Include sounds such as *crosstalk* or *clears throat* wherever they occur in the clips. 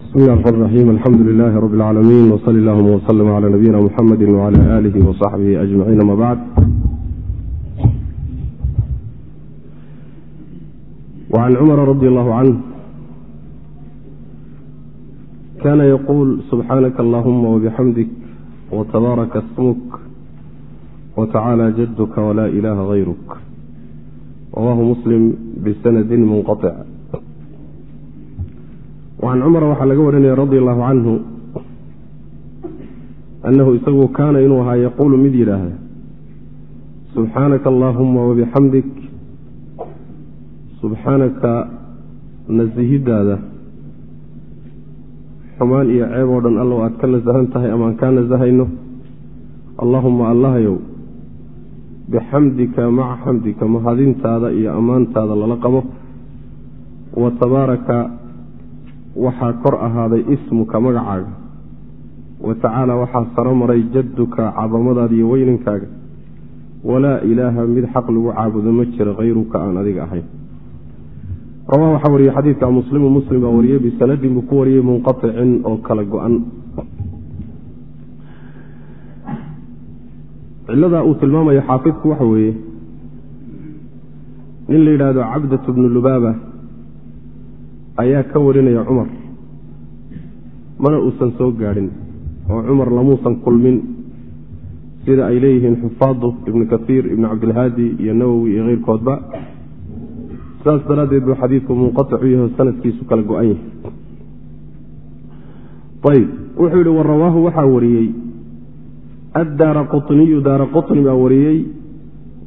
bismi llahi raxmaan raxiim alxamdu lilaahi rabbi alcaalamiin wsali allahuma wslm cala nabiyina muxamedi wcala aalihi wasaxbihi ajmaciin ama bacd wacan cumara radi allahu canh kana yaquul subxaanaka allahuma wabixamdik wtabaaraka smuk wtacaala jaduka wla ilaha gayruk rawahu muslim bisanadi munqaطic wacan cumara waxaa laga warinaya radi allahu canhu annahu isagu kaana inuu ahaa yaquulu mid yidhaahda subxaanaka allaahuma wabixamdik subxaanaka nasihidaada xumaan iyo ceeb oo dhan allow aad ka nasahan tahay ama aan kaa nasahayno allaahuma allahayow bixamdika maca xamdika mahadintaada iyo ammaantaada lala qabo wa tabaaraka waxaa kor ahaaday ismuka magacaaga. Wa tacaala waxaa saro maray jadduka cadamadaada iyo weynankaaga walaa ilaaha mid xaq lagu caabudo ma jira hayruka aan adiga ahayn. Rawah waxaa wariyey xadiidka muslimu muslim baa wariyey bisanadin buu ku wariyey munqaicin oo kala go-an. Ciladaa uu tilmaamayo xaafidku waxa weeye nin la yidhaahdo cabdat bnu lubaaba ayaa ka warinaya cumar. Mana uusan soo gaadhin oo cumar lamuusan kulmin. Sida ay leeyihiin xufaadu ibnu kaiir ibnu cabdilhaadi iyo nawowi iyo keyrkoodba saas daraaddeed buu xadiidku munqaic u yaho sanadkiisu kala go-an yahay. Ayb wuxuu yihi warawaahu waxaa wariyey addaara quطniyu daara quطni baa wariyey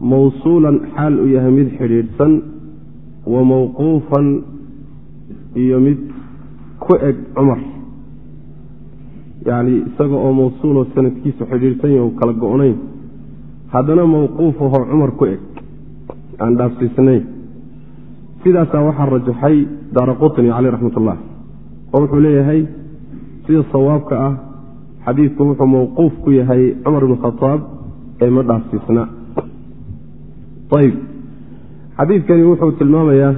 mawsuulan xaal uu yahay mid xidhiidhsan wa mawquufan iyo mid ku eg cumar. Yacni isaga oo mawsuuloo sanadkiisu xidhiidhsan yaho kala go-nayn haddana mawquufahoo cumar ku eg. Aan dhaafsiisnayn sidaasaa waxaa rajaxay daara quطni caleyh raxmat ullah oo wuxuu leeyahay sida sawaabka ah xadiidku wuxuu mawquuf ku yahay cumar bn khadaab ee ma dhaafsiisna. Ayb xadiidkani wuxuu tilmaamayaa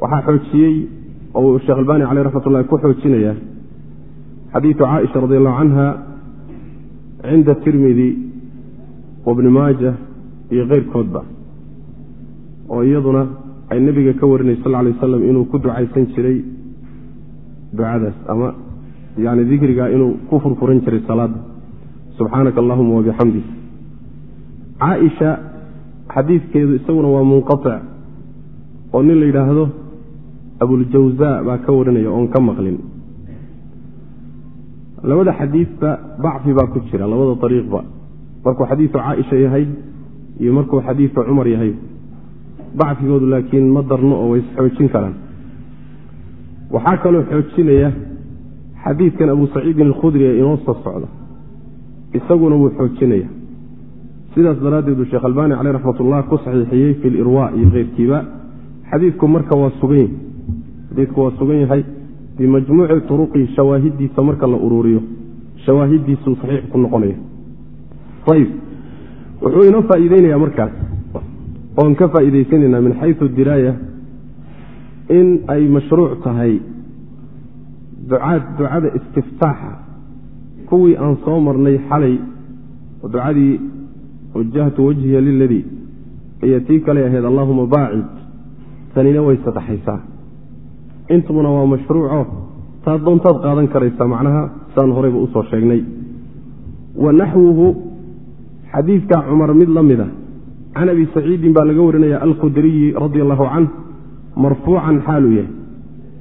waxaa xoojiyey oo sheekh albani caleyh raxmat ullahi ku xoojinaya xadiidu caaisha radi allahu canha cinda tirmidi wabni maaja iyo keyrkoodba oo iyaduna ay nebiga ka warinay sal lay wasalam inuu ku ducaysan jiray ducadaas ama yani dikriga inuu ku furfuran jiray salaada subxaanaka allahuma wabixamdi caaisha xadiidkeedu isaguna waa munqaic oo nin la yidhaahdo abuljawza baa ka warinaya oon ka maqlin. Labada xadiidba bacfi baa ku jira labada ariiqba markuu xadiidu caaisha yahay iyo markuu xadiidu cumar yahay bacfigoodu laakiin ma darno oo way isxoojin karaan. Waxaa kaloo xoojinaya xadiidkan abu saciidin alkhudri ee inoo soo socda. Isaguna wuu xoojinaya. Sidaas daraaddeed uu sheekh albaani caleyh raxmatullah ku saxiixiyey fi lirwa iyo keyrkiiba xadiidku marka waa sugan xadiidku waa sugan yahay bimajmuuci turuqi shawaahidiisa marka la uruuriyo shawaahidiisuu saxiix ku noqonaya. Ayib wuxuu inoo faa'iideynaya markaas. Oon ka faa'iidaysanayna min xayu diraaya in ay mashruuc tahay ducaad ducada istiftaaxa kuwii aan soo marnay xalay ducadii wajahtu wajhiya liladii iyo tii kale ahayd allahuma baacid tanina way saddexaysaa intubuna waa mashruuco. Taad doontaad qaadan karaysaa macnaha saan horeyba u soo sheegnay. Wa naxwuhu xadiidka cumar mid la mida can abi saciidin baa laga warinaya alkhudriyi radi allahu canh marfuucan xaaluu yahay.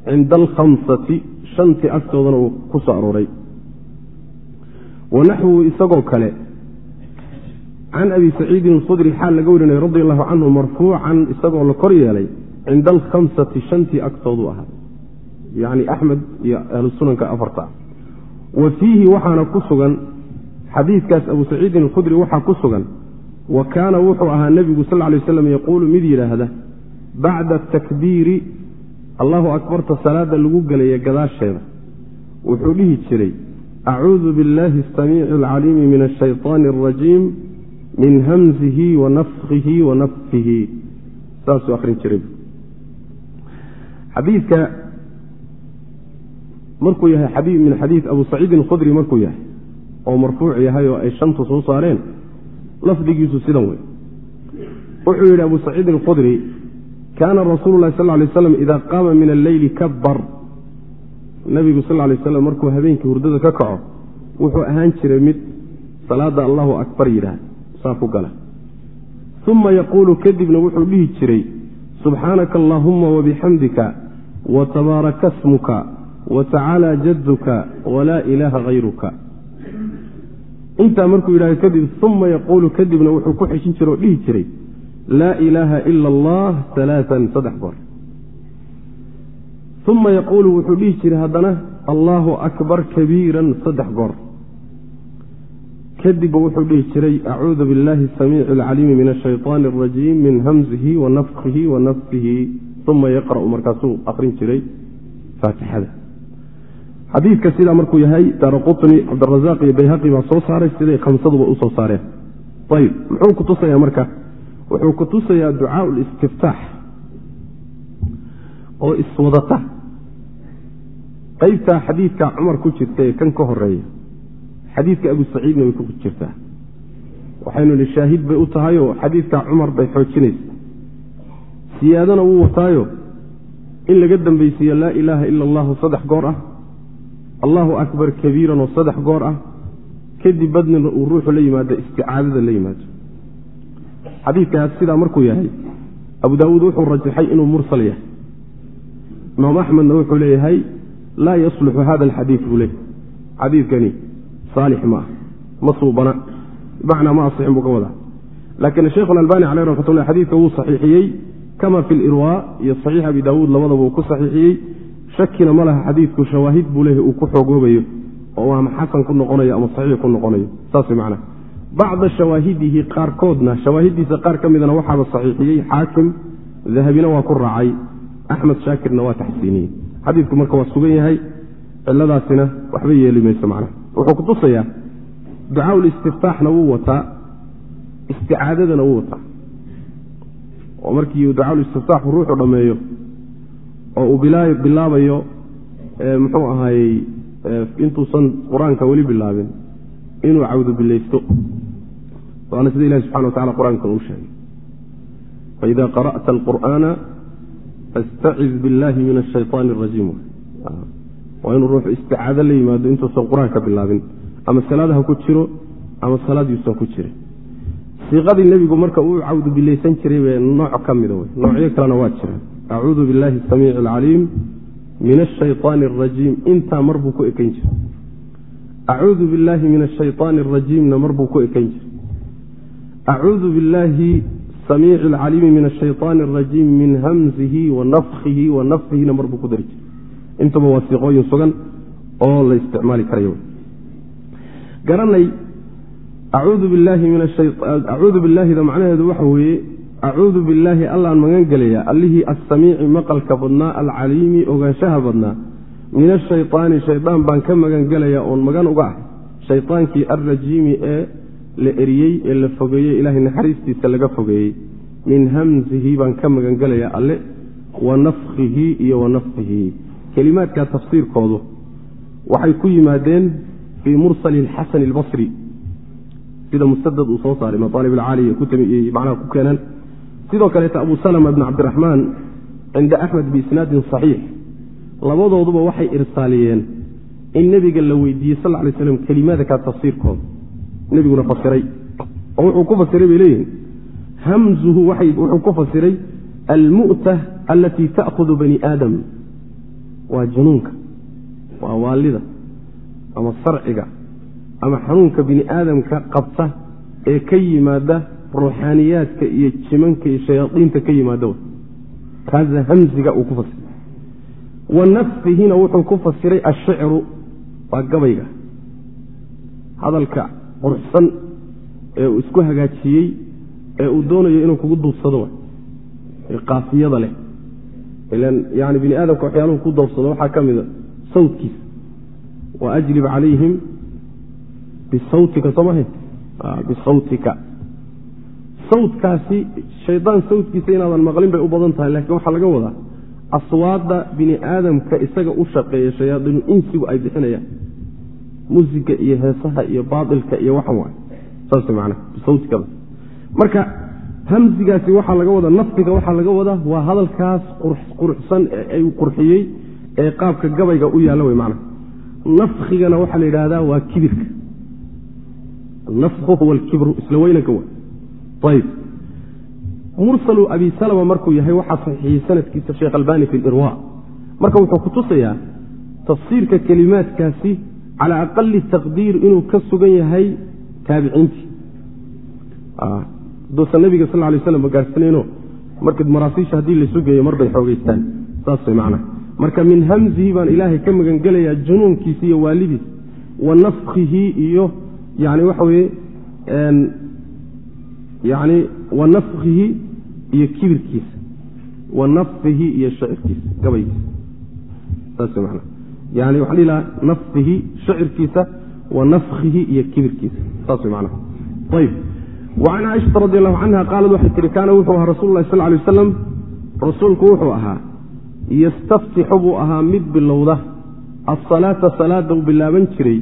Cinda alkhamsati shantii agtoodana uu ku soo arooray. Wa naxwuhu isagoo kale can abi saciidin alkhudri xaal laga warinaya radi allahu canhu marfuucan isagoo la kor yeelay. Cinda alkhamsati shantii agtoodu ahaa yacni axmed iyo ahlu sunanka afarta. Wa fiihi waxaana ku sugan xadiidkaas abu saciidin alkhudri waxaa ku sugan wa kaana wuxuu ahaa nebigu sal lay waslam yaquulu mid yidhaahda bacda takbiiri allahu akbarta salaada lagu gelaya gadaasheeda. Wuxuu dhihi jiray acuudu biاllahi asamiici alcaliimi min ashayطaani alrajiim min hamzihi wa nafkihi wa nafkihi saasuu akhrin jiray markuu yahay min xadiid abu saciidin khudri markuu yahay oo marfuuc yahay oo ay shantu soo saareen lafdigiisu sidan wey wuxuu yidhi abu saciidin khudri kaana rasuulu lahi sal lay slam ida qaama min alleyli kabar nabigu sal lay slam markuu habeenkii hurdada ka kaco wuxuu ahaan jiray mid salaada allahu akbar yidhaah saa ku gala. Uma yaquulu kadibna wuxuu dhihi jiray subxaanaka allaahuma wabixamdika watabaaraka smuka watacaala jaduka walaa ilaaha hayruka intaa markuu yidhahdo kadib uma yaquulu kadibna wuxuu ku xeshin jira oo dhihi jiray laa ilaaha ila allah alaaan saddex goor uma yaquulu wuxuu dhihi jiray haddana allaahu akbar kabiiran saddex goor kadibba wuxuu dhihi jiray acuudu biاllahi samiici alcaliimi min ashayطaani اrajiim min hamzihi wa nafkihi wa nafsihi uma yaqra'u markaasuu akrin jiray faatixada xadiidka sidaa markuu yahay daara qutni cabdirazaaq iyo bayhaqi baa soo saaray siday khamsaduba u soo saareen. Ayib muxuu kutusayaa marka? Wuxuu kutusayaa ducaa listiftaax oo iswadata. Qeybtaa xadiidka cumar ku jirta ee kan ka horreeya xadiidka abu saciidna way ku jirtaa. Waxaynu nihi shaahid bay u tahayoo xadiidka cumar bay xoojinaysa. Siyaadana wuu wataayo. In laga dambaysiiyo laa ilaaha ila allahu saddex goor ah allahu akbar kabiiran oo saddex goor ah kadib badnina uu ruuxu la yimaado isticaadada la yimaado. Xadiidkaas sidaa markuu yahay abu daawuud wuxuu rajaxay inuu mursal yahay. Imaam axmedna wuxuu leeyahay laa yasluxu hada alxadiid buu leeyahy xadiidkani saalix ma ah ma suubana bimacnaa ma asixin buu ka wadaa. Laakiin sheikhu alalbani caleyh raxmatullah xadiidka wuu saxiixiyey kama fi lirwaa iyo saxiix abi daawuud labadaba uu ku saxiixiyey shakina ma laha xadiidku shawaahid buu leeyahy uu ku xoogoobayo oo ama xasan ku noqonayo ama saxiix ku noqonayo saas macnaha bacda shawaahidihi qaarkoodna shawaahiddiisa qaar ka midana waxaaba saxiixiyey xaakim dahabina waa ku raacay axmed shaakirna waa taxsiiniyey. Xadiidku marka waa sugan yahay ciladaasina waxba yeeli mayso macnaha wuxuu kutusayaa ducaa listiftaaxna wuu wataa isticaadadana wuu wataa. Oo markii ducaa listiftaaxu ruuxu dhammeeyo oo uu bilaabayo muxuu ahaayey intuusan qur-aanka weli bilaabin inuu cawdo bilaysto waana sida ilahi subxana wa tacala qur-aankan uu sheegay faida qara'ta alqur'aana faاstaciz biاllahi min ashayطaani اrajiim waa inuu ruuxu isticaado la yimaado intuusan qur-aanka bilaabin ama salaadaha ku jiro ama salaadiisan ku jirin siiqadii nebigu marka uu cawdu bilaysan jiray bee nooc ka mida wey noocyo kalena waa jira acuudu biاllahi asamiici اlcaliim min ashayطaani اrajiim intaa mar buu ku ekayn jiray acuudu biاllaahi min ashayطaani اrajiimna mar buu ku ekayn jiray acuudu biاllaahi samiici اlcaliimi min ashayطaani اrajiim min hamzihi wa nafkihi wa nafhihina mar buu ku dari jiray intuba waa siiqooyin sugan oo la isticmaali karayo garanay acuudu bilaahi min acuudu billaahida macnaheedu waxa weeye acuudu billaahi allaan magan gelaya allihii assamiici maqalka badnaa alcaliimi ogaanshaha badnaa min ashayطaani shaydaan baan ka magan gelaya oon magan uga ah shaydaankii alrajiimi ee la eriyey ee la fogeeyey ilaahay naxariistiisa laga fogeeyey min hamzihi baan ka magan gelaya alle wa nafkihi iyo wa nafkihi kelimaadka tafsiirkoodu waxay ku yimaadeen fii mursali xasan اlbasri sida musadad uu soo saaray maaalib alcaaliya ku keenaan sidoo kaleeta abu salma bn cabdiraxmaan cinda axmed biisnaadin صaxiix labadooduba waxay irsaaliyeen in nebiga la weydiiyey sal lay slam kelimaadka tafsiirkooda nebiguna fasiray. Oo wuxuu ku fasiray bay leeyihiin hamzuhu wuxuu ku fasiray almu'ta alatii ta'hudu bani aadam. Waa januunka waa waalida ama sarciga ama xanuunka bini aadamka qabta ee ka yimaada ruuxaaniyaadka iyo jimanka iyo shayaaiinta ka yimaada kaasa hamziga uu ku fasiray wa nafsihina wuxuu ku fasiray ashicru waa gabayga. Hadalka quruxsan ee uu isku hagaajiyey ee uu doonayo inuu kugu duubsado qaafiyada leh. Ilan yani bini aadamka waxyaaluhu ku doobsado waxaa ka mida sawtkiisa. Wa ajlib calayhim bisawtika soo maha bisawtika sawtkaasi shaydaan sawtkiisa inaadan maqlin bay u badan tahay laakiin waxaa laga wadaa aswaadda bini aadamka isaga u shaqeeya shayaadiinu insigu ay bixinayaan. Musiga iyo heesaha iyo baailka iyo waxan waay. Saas manaa sawtikada marka hamsigaasi waxaa laga wadaa nafkiga waxaa laga wadaa waa hadalkaas quruxsan ee uu qurxiyey ee qaabka gabayga u yaalla wey macna nafkhigana waxaa la yidhaahdaa waa kibirka. Nafku huwa alkibru isla weynanka wa ayb mursalu abi salama markuu yahay waxaa saxiixiyey sanadkiisa sheekh albani fi lirwa marka wuxuu ku tusayaa tafsiirka kelimaadkaasi cala aqali taqdiir inuu ka sugan yahay taabiciintii. Haduusan nabiga sal lay slam gaarhsanayno marka maraasiisha haddii laysu geeyo marbay xoogeystaan. Saas way macnaha marka min hamzihi baan ilaahay ka magangelayaa junuunkiisa iyo waalidiis wa nafkihi iyo yani waxa weye yani wa nafkihi iyo kibirkiisa. Wa nafkihi iyo shacirkiisa gabaygiisa saas man yani waxaan dhihi lahaa nafkihi shacirkiisa wa nafkihi iyo kibirkiisa. Saas macnaha ayb wacan caaishata radi allahu canha qaalad waxay tihi kaana wuxuu ahaa rasul lahi sal lay waslam rasuulku wuxuu ahaa yastaftixu buu ahaa mid bilowda. Asalaata salaada uu bilaaban jiray.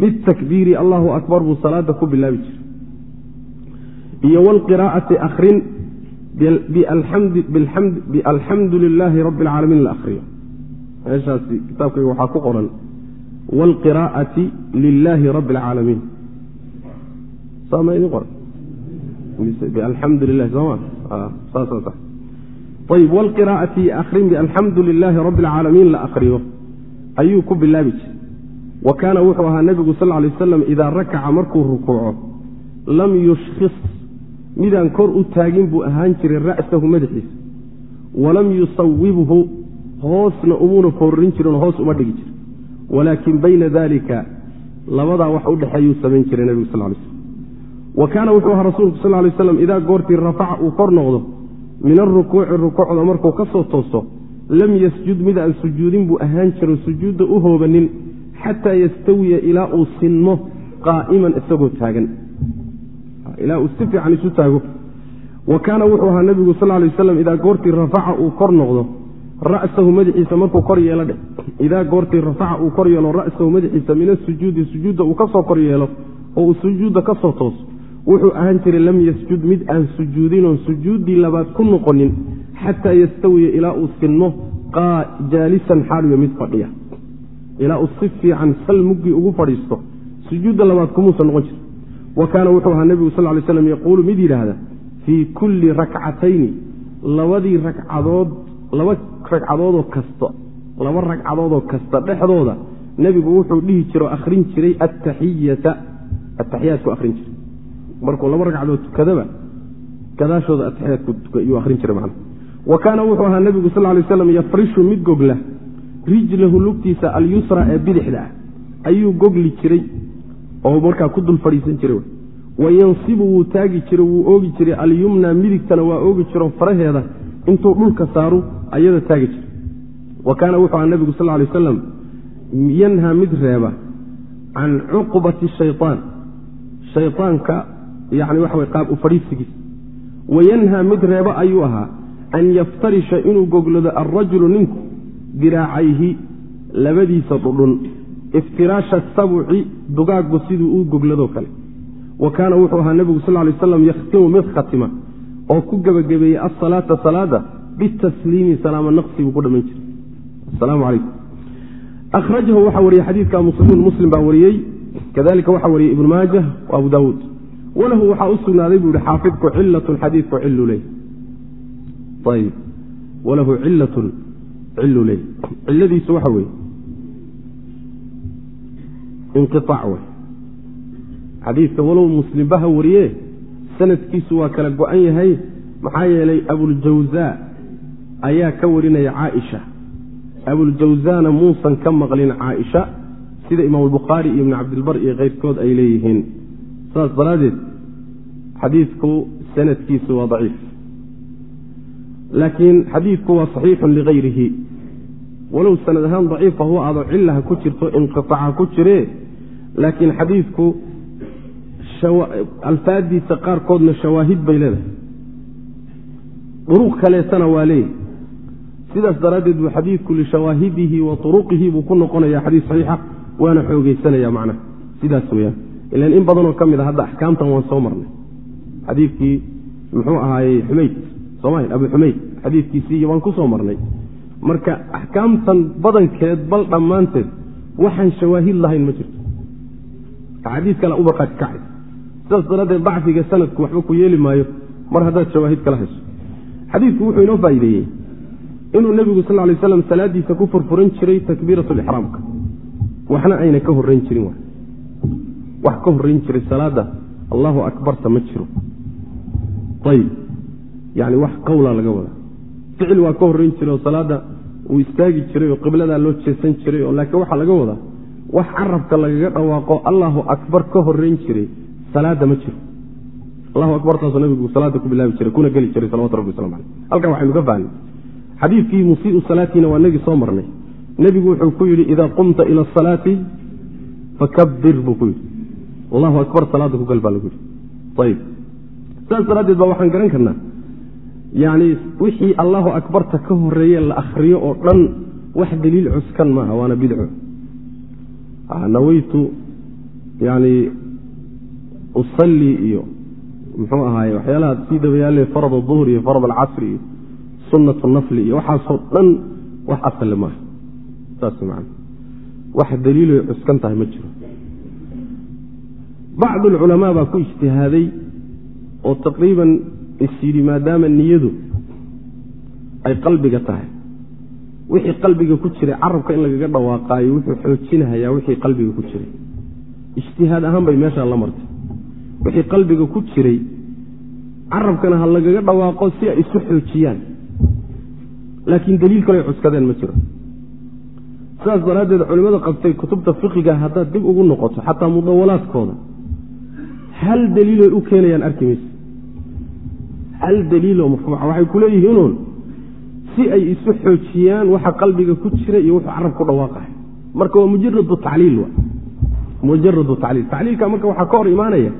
Bitakbiiri allahu akbar buu salaada ku bilaabi jiray iyo wlqiraa'ati akrin bialxamdu lilaahi rabbi alcaalamiin la akriyo meeshaasi kitaabkayga waxaa ku qoran wlqiraa'ati lilaahi rabbi alcaalamiin sama idin qoran bialxamdu lilahi sooma saasa ayb wlqiraa'ati akrin bialxamdu lilaahi rabbi alcaalamiin la akriyo ayuu ku bilaabi jiray. Wa kaana wuxuu ahaa nebigu sal lay waslam idaa rakaca markuu rukuuco lam yushkhis midaan kor u taagin buu ahaan jiray ra'sahu madaxiisa walam yusawibhu hoosna umuuna foorin jirin hoos uma dhigi jirin. Walaakin bayna dalika labadaa wax u dhexeeyuu samayn jiray nebigu sal lay slm wa kaana wuxuu ahaa rasuulku sal lay slam idaa goortii rafaca uu kor noqdo min arukuuci rukuucda markuu ka soo toosto lam yasjud mid aan sujuudin buu ahaan jiro sujuudda u hoobanin xataa yastawiya ilaa uu sinmo qaa'iman isagoo taagan ilaa uu si fiican isu taago. Wa kaana wuxuu ahaa nebigu sal lay waslam idaa goortii rafaca uu kor noqdo ra'sahu madaxiisa markuu kor yeelo idaa goortii rafaca uu kor yeelo ra'sahu madaxiisa min asujuudi sujuudda uu ka soo kor yeelo oo uu sujuudda ka soo tooso wuxuu ahaan jiray lam yasjud mid aan sujuudinoon sujuuddii labaad ku noqonin xataa yastawiya ilaa uu sinmo jaalisan xaaliyo mid fadhiya. Ilaa uu si fiican sal muggii ugu fadhiisto sujuudda labaad kumuusan noqon jira wa kaana wuxuu ahaa nebigu sal lay slam yaquulu mid yidhaahda fii kulli rakcatayni labadii ragcadood laba ragcadoodoo kasta laba ragcadoodoo kasta dhexdooda nebigu wuxuu dhihi jiro akhrin jiray ataxiyata ataxiyaadku akhrin jiray. Markuu laba ragcadood tukadaba gadaashooda ataxiyaadkuyuu akhrin jiray macna wa kaana wuxuu ahaa nebigu sal lay slam yafrishu mid gogla rijlahu lugtiisa alyusra ee bidixda ah ayuu gogli jiray oo markaa ku dul fadhiisan jiray wa yansibu wuu taagi jiray wuu oogi jiray alyumna midigtana waa oogi jiro faraheeda intuu dhulka saaru ayada taagi jiray. Wa kaana wuxuu aha nebigu sal lay wasalam yanhaa mid reeba can cuqbati shayaan shayaanka yani waxa way qaab u fadhiisigiis wa yanhaa mid reeba ayuu ahaa an yaftarisha inuu goglado alrajulu ninku diraacayhi labadiisa dhudhun iftiraasha sabuci dugaaggu siduu u gogladoo kale. Wa kaana wuxuu ahaa nebigu sal lay waslam yakhtimu mid khatima oo ku gebagabeeyey asalaata salaada bitasliimi salaama naqsi buu ku dhammayn jiray. Asalaamu calaykum akhrajahu waxaa wariyey xadiidka muslimuun muslim baa wariyey kadalika waxaa wariyey ibnu maajah wa abu daawuud walahu waxaa u sugnaaday buu yihi xaafidku cilatun xadiidku cilu ley ayb walahu cilatun cilu ley ciladiisu waxa weeye inqiaac wey. Xadiidka walow muslimbaha wariye sanadkiisu waa kala go-an yahay maxaa yeelay abuljawza ayaa ka warinaya caaisha. Abuljawzana muusan ka maqlin caaisha sida imaam albukhaari iyo ibnu cabdilbar iyo keyrkood ay leeyihiin. Saas daraaddeed xadiidku sanadkiisu waa daciif. Laakiin xadiidku waa saxiixun ligayrihi. Walow sanad ahaan daciifa huwa aado cilaha ku jirto inqiaaca ku jiree laakiin xadiidku alfaadiisa qaarkoodna shawaahid bay leedahay. Duruq kaleetana waa leeyahy sidaas daraaddeed buu xadiidku lishawaahidihi wa turuqihi buu ku noqonaya xadiis saxiixa waana xoogeysanaya macnaha. Sidaas weyaan ilan in badanoo ka mid a hadda axkaamtan waan soo marnay. Xadiidkii muxuu ahaayey xumayd sooma abu xumayd. Xadiidkiisii waan ku soo marnay. Marka axkaamtan badankeed bal dhammaanteed waxaan shawaahid lahayn ma jirto axaadiis kale u barqaati kacay. Sidaas daraaddeed dacfiga sanadku waxba ku yeeli maayo. Mar haddaad shawaahid kala hayso. Xadiidku wuxuu inoo faa'iideeyey inuu nebigu sal lay slam salaadiisa ku furfuran jiray takbiirat lixraamka waxna ayna ka horrayn jirin wax ka horrayn jiray salaadda allahu akbarta ma jiro. Ayib yani wax qawlaa laga wadaa ficil waa ka horrayn jiray oo salaadda uu istaagi jiray oo qibladaa loo jeesan jiray oo laakiin waxaa laga wadaa wax carabka lagaga dhawaaqo allahu akbar ka horrayn jiray salaadda ma jiro. Allahu akbartaasoo nabigu salaada ku bilaabi jiray kuna geli jiray salawatu rabbi waslamu aleyh halkan waxaynu ka fahnay xadiidkii musiiu salaatiina waa nagii soo marnay. Nebigu wuxuu ku yidhi idaa qumta ila asalaati fakabir buu ku yidhi. Allahu akbar salaada ku gal baa lagu yidhi. Ayib saas daraaddeed baa waxaan garan karnaa. Yani wixii allahu akbarta ka horeeye la akhriyo oo dhan wax daliil cuskan maaha waana bidco naweytu yani usallii iyo muxuu ahaaye waxyaalaha sii dabayaalee farad aduhur iyo farad alcasri iyo sunatu nafli iyo waxaasoo dhan wax asale maaha saas man wax daliiloy cuskan tahay ma jiro bacdu alculamaa baa ku ijtihaaday oo taqriiban is maadaama niyadu ay qalbiga tahay wixii qalbiga ku jiray carabka in lagaga dhawaaqaayo wuxuu xoojinahayaa wixii qalbiga ku jiray. Ijtihaad ahaan bay meeshaa la martay. Wixii qalbiga ku jiray carabkana ha lagaga dhawaaqo si ay isu xoojiyaan. Laakiin daliil kale cuskadeen ma jiro. Sidaas daraaddeed culimmada qabtay kutubta fiqiga haddaad dib ugu noqoto xataa mudawalaadkooda hal daliiloy u keenayaan arki mayse hal marfuuca waxay ku leeyihiinuun si ay isu xoojiyaan waxa qalbiga ku jira iyo wuxuu carab ku dhawaaqahay marka waa mujaradu tacliil mujaradu tacliil tacliilka marka waxaa ka hor imaanaya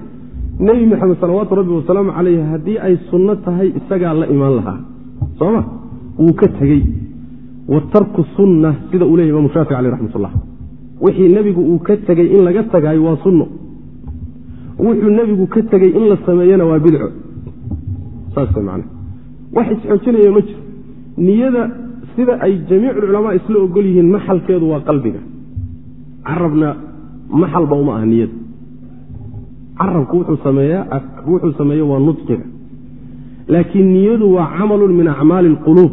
nebi maxamed salawaatu rabbi wasalaamu caleyh haddii ay sunno tahay isagaa la imaan lahaa. Sooma? Wuu ka tegey. Wa tarku sunna sida uu leyahy imamu shaafici aleh raxmat ullah wixii nebigu uu ka tegey in laga tagaayo waa sunno. Wuxuu nebigu ka tegey in la sameeyena waa bidco. Saas man wax isxoojinaya ma jiro niyada sida ay jamiiculculamaa isla ogol yihiin maxalkeedu waa qalbiga. Carabna maxalba uma aha niyada carabku wuxuu sameeya waa nudqiga laakiin niyadu waa camalun min acmaali اlquluub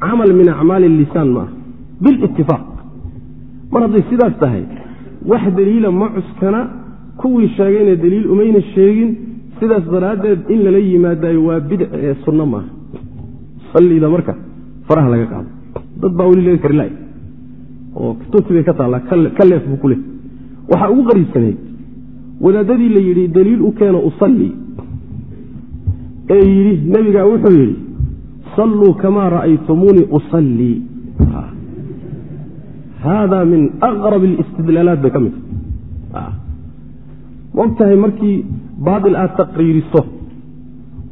camal min acmaali lisaan ma aha. Bilitifaaq mar hadday sidaas tahay wax daliila ma cuskana kuwii sheegayna daliil umayna sheegin sidaas daraaddeed in lala yimaadayo waa bidc ee sunno maaha sallida marka faraha laga qaado. Dad baa weli laga kari laay oo kutubti bay ka taallaa ka leef buu ku leh. Waxaa ugu qariibsanayd wadaadadii la yidhi daliil u keeno usalli ee yidhi nebigaa wuxuu yidhi salluu kamaa ra'aytumuunii usallii haada min aqrab alistidlaalaat bay ka mid tahay. Maogtahay markii baatil aad taqriiriso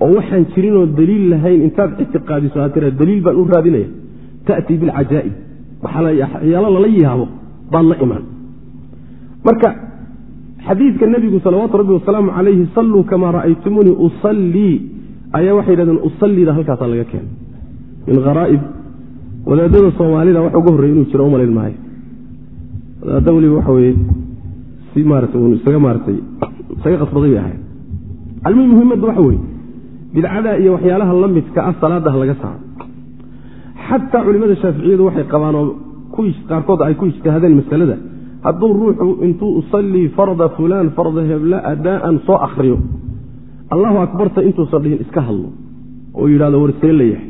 oo waxaan jirinoo daliil lahayn intaad ictiqaadiso aad tira daliil baan u raadinaya. Ta'tii bilcajaa'ib. Waxyaalo lala yaabo baad la imaan. Marka xadiidka nebigu salawaatu rabbi wasalaamu calayhi salluu kamaa ra'aytumuunii usallii. Ayaa waxay yidhahdeen usallida halkaasaa laga keenay. Min haraa'ib wadaadada soomaalida wax uga horrey inuu jiro umalayn maayo wadaadda weliba waxa weye si maarata isaga maaratay isaga qasbaday bay ahayd. Almuhim muhimadda waxa weeye bidcada iyo waxyaalaha la midka ah salaadaha laga saaro. Xataa culimada shaaficiyadu waxay qabaan oo qaarkood ay ku ijtihaadeen masalada hadduu ruuxu intuu usallii farda fulaan farda hebla adaa'an soo akhriyo allahu akbarta intuusan dhihin iska hadlo oo yidhahdo war see la yahay.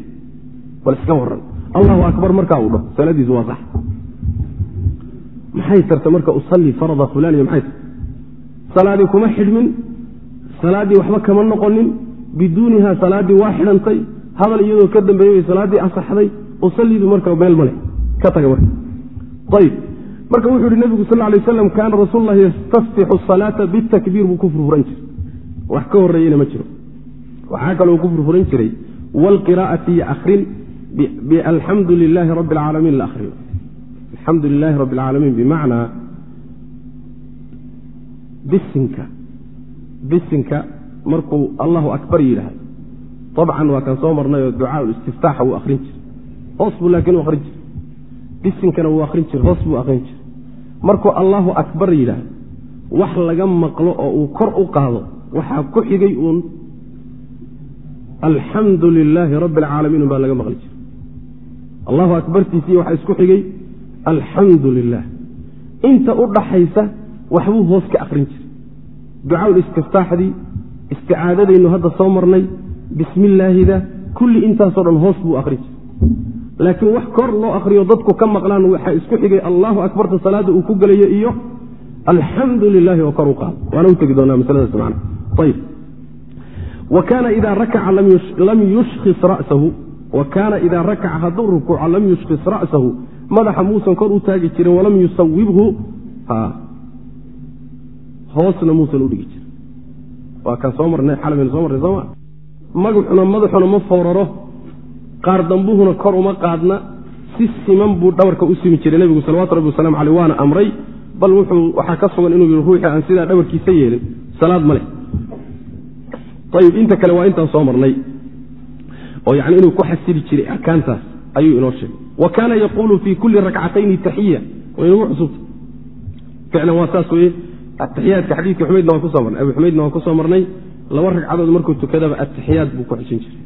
Bal iska waran allahu akbar markaa uu dhaho salaadiisu waa sax. Maxay tarta marka usallii farda fulaan iyo maxay tarta salaadii kuma xidhmin salaaddii waxba kama noqonin biduuniha salaaddii waa xidhantay hadal iyadoo ka dambeeyey bay salaaddii asaxday usallidu marka meel male ka taga marka. Ayib marka wuxuu yihi nebigu sal lay aslam kaana rasuul lah yastaftixu salaata bitakbiir buu ku furfuran jiray. Wax ka horreeyena ma jiro. Waxaa kaloo ku furfuran jiray waalqiraa'ati iyo akhrin alxamdu lilaahi rabbi alcaalamiin la ahriyo alxamdu lilaahi rabbi alcaalamiin bimacnaa bisinka bisinka markuu allahu akbar yidhaahdo. Dabcan waa kan soo marnay oo ducaa istiftaaxa wuu akrin jiray. Hoos buu laakiin u akrin jiray. Bisinkana wuu akrin jiray hoos buu akrin jiray. Markuu allahu akbar yidhaahdo wax laga maqlo oo uu kor u qaado waxaa ku xigay uun alxamdu lilaahi rabbi alcaalamiin baa laga maqli jiray. Allahu akbartiisii waxaa isku xigay alxamdu lilah inta u dhaxaysa waxbuu hoos ka akrin jiray. Ducaaul istiftaaxdii isticaadadaynu hadda soo marnay bismi illaahida kulli intaasoo dhan hoos buu akrin jiray laakiin wax kor loo akriyo dadku ka maqlaan waxaa isku xigay allahu akbarta salaada uu ku gelayo iyo alxamdu lilaahi oo kor u qaado. Waana u doonaa masladaas man ayb wa kaana idaa rakaca lam yushkhis ra'sahu wa kaana idaa rakaca hadduu rukuuco lam yushkhis ra'sahu madaxa muusan kor u taagi jirin walam yusawibhu hoosna muusan udhigi jirin waa kaan soo marnay xalabaynu soo marnay sooma magaxuna madaxuna ma fooraro. Qaar dambuhuna kor uma qaadna. Si siman buu dhabarka u simi jiray nebigu salawatu rabbi wasalamu aleyh waana amray. Bal wuxuu waxaa ka sugan inuu yihi ruuxii aan sidaa dhabarkiisa yeelin salaad ma leh. Ayib inta kale waa intaan soo marnay. Oo yani inuu ku xasili jiray arkaantaas ayuu inoo sheegay. Wa kaana yaquulu fii kulli rakcatayni taxiya. Waynagu xusubta ficlan waa saas weye ataxiyaadka xadiidka xumaydna waan ku soo marnay. Abu xumaydna waan ku soo marnay laba ragcadood markuu tukadaba atixiyaad buu ku xujin jiray.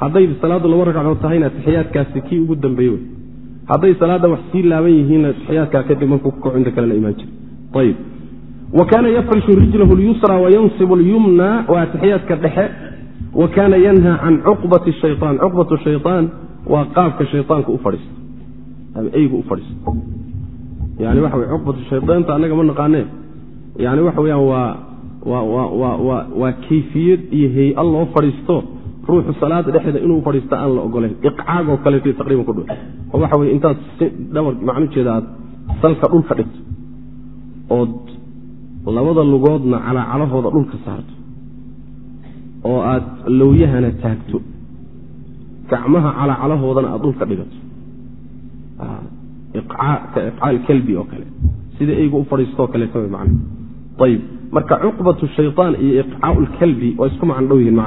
Hadday salaaddu laba ragcadood tahayna atixiyaadkaasi kii ugu dambeeye wey. Hadday salaadda wax sii laaban yihiinna atixiyaadkaa kadib markuu ku kaco inta kalena imaan jiray. Ayib wa kaana yafrishu rijlahu lyusra wayansibu lyumna waa atixiyaadka dhexe wa kaana yanha can cuqbati shayaan cuqbatu shayaan waa qaabka shayaanka u fadhiisto ama eygu u fadhiisto yani waxa wey cuqbatu shayaanta annaga ma naqaanee. Yani waxa weyaan waa waa kayfiyad iyo hay'a loo fadhiisto ruuxu salaada dhexeeda inuu fadhiista aan la ogoleyn iqcaag oo kaleet taqriban ku dhu oo waxa wey intaad dhabar macnujeeda aad salka dhulka dhigto ood labada lugoodna calaacalahooda dhulka saarto oo aad lowyahana taagto gacmaha calaacalahoodana aad dhulka dhigato ka iqcaal kalbi oo kale. Sida eygu u man ayib marka cuqbatu shayaan iyo iqcaau lkalbi waa isku macno dhow yihiin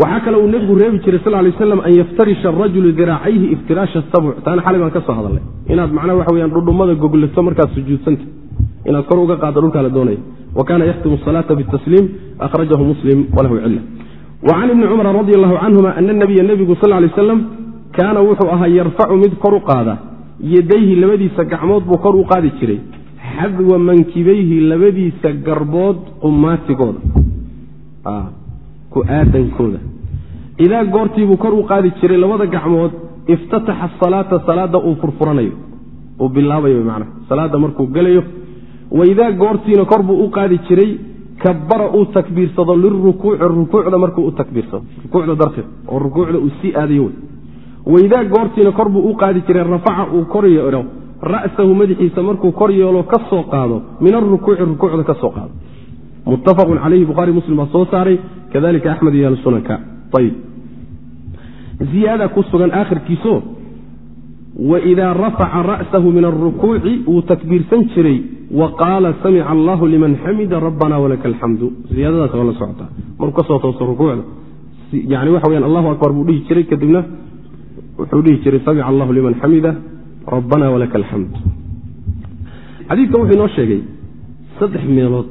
waxaa kale uu nebigu reebi jiray sal lay slam an yaftarisha arajulu diraacayhi iftiraasha sabc taana xalay baan ka soo hadalnay. Inaad macnaha waxa weyaan dhudhummada goglato markaad sujuudsanta inaad kor uga qaaddo dhulkaa la doonaya wa kaana yakhtimu asalaata bitasliim akhrajahu muslim walahu cila wa can ibni cumar radi allahu canhuma ana nabiya nebigu sal lay slam kaana wuxuu ahaa yarfacu mid kor u qaada. Yadayhi labadiisa gacmood buu kor u qaadi jiray. Xadwa mankibayhi labadiisa garbood qumaatigooda ku aadankooda. Idaa goortiibuu kor u qaadi jiray labada gacmood. Iftataxa asalaata salaada uu furfuranayo. Uu bilaabayo man salaada markuu gelayo wa idaa goortiina kor buu u qaadi jiray. Kabara uu takbiirsado lirukuuci rukuucda markuu u takbiirsado rukuucda darteed oo rukuucda uu sii aadayo. wey waidaa goortiina kor buu u qaadi jiray rafaca uu kor yeelo ra'sahu madaxiisa markuu kor yeelo ka soo qaado min arukuuci rukuucda ka qaado. Muttafaqun calayhi bukhaari muslim baa soo saaray kadalika axmed iyo ahlusunanka ayib ziyaada ku sugan aakhirkiiso waidaa rafaca ra'sahu min arukuuci wuu takbiirsan jiray wa qaala samica allahu liman xamida rabbana walaka alxamdu ziyaadadaas waa la socotaa markuu ka tooso rukuucda yani waxa weyaan allahu akbar buu dhihi jiray kadibna wuxuu dhihi jiray samica allahu liman xamida rabbana walaka alxamd xadiidkan wuxuu inoo sheegay saddex meelood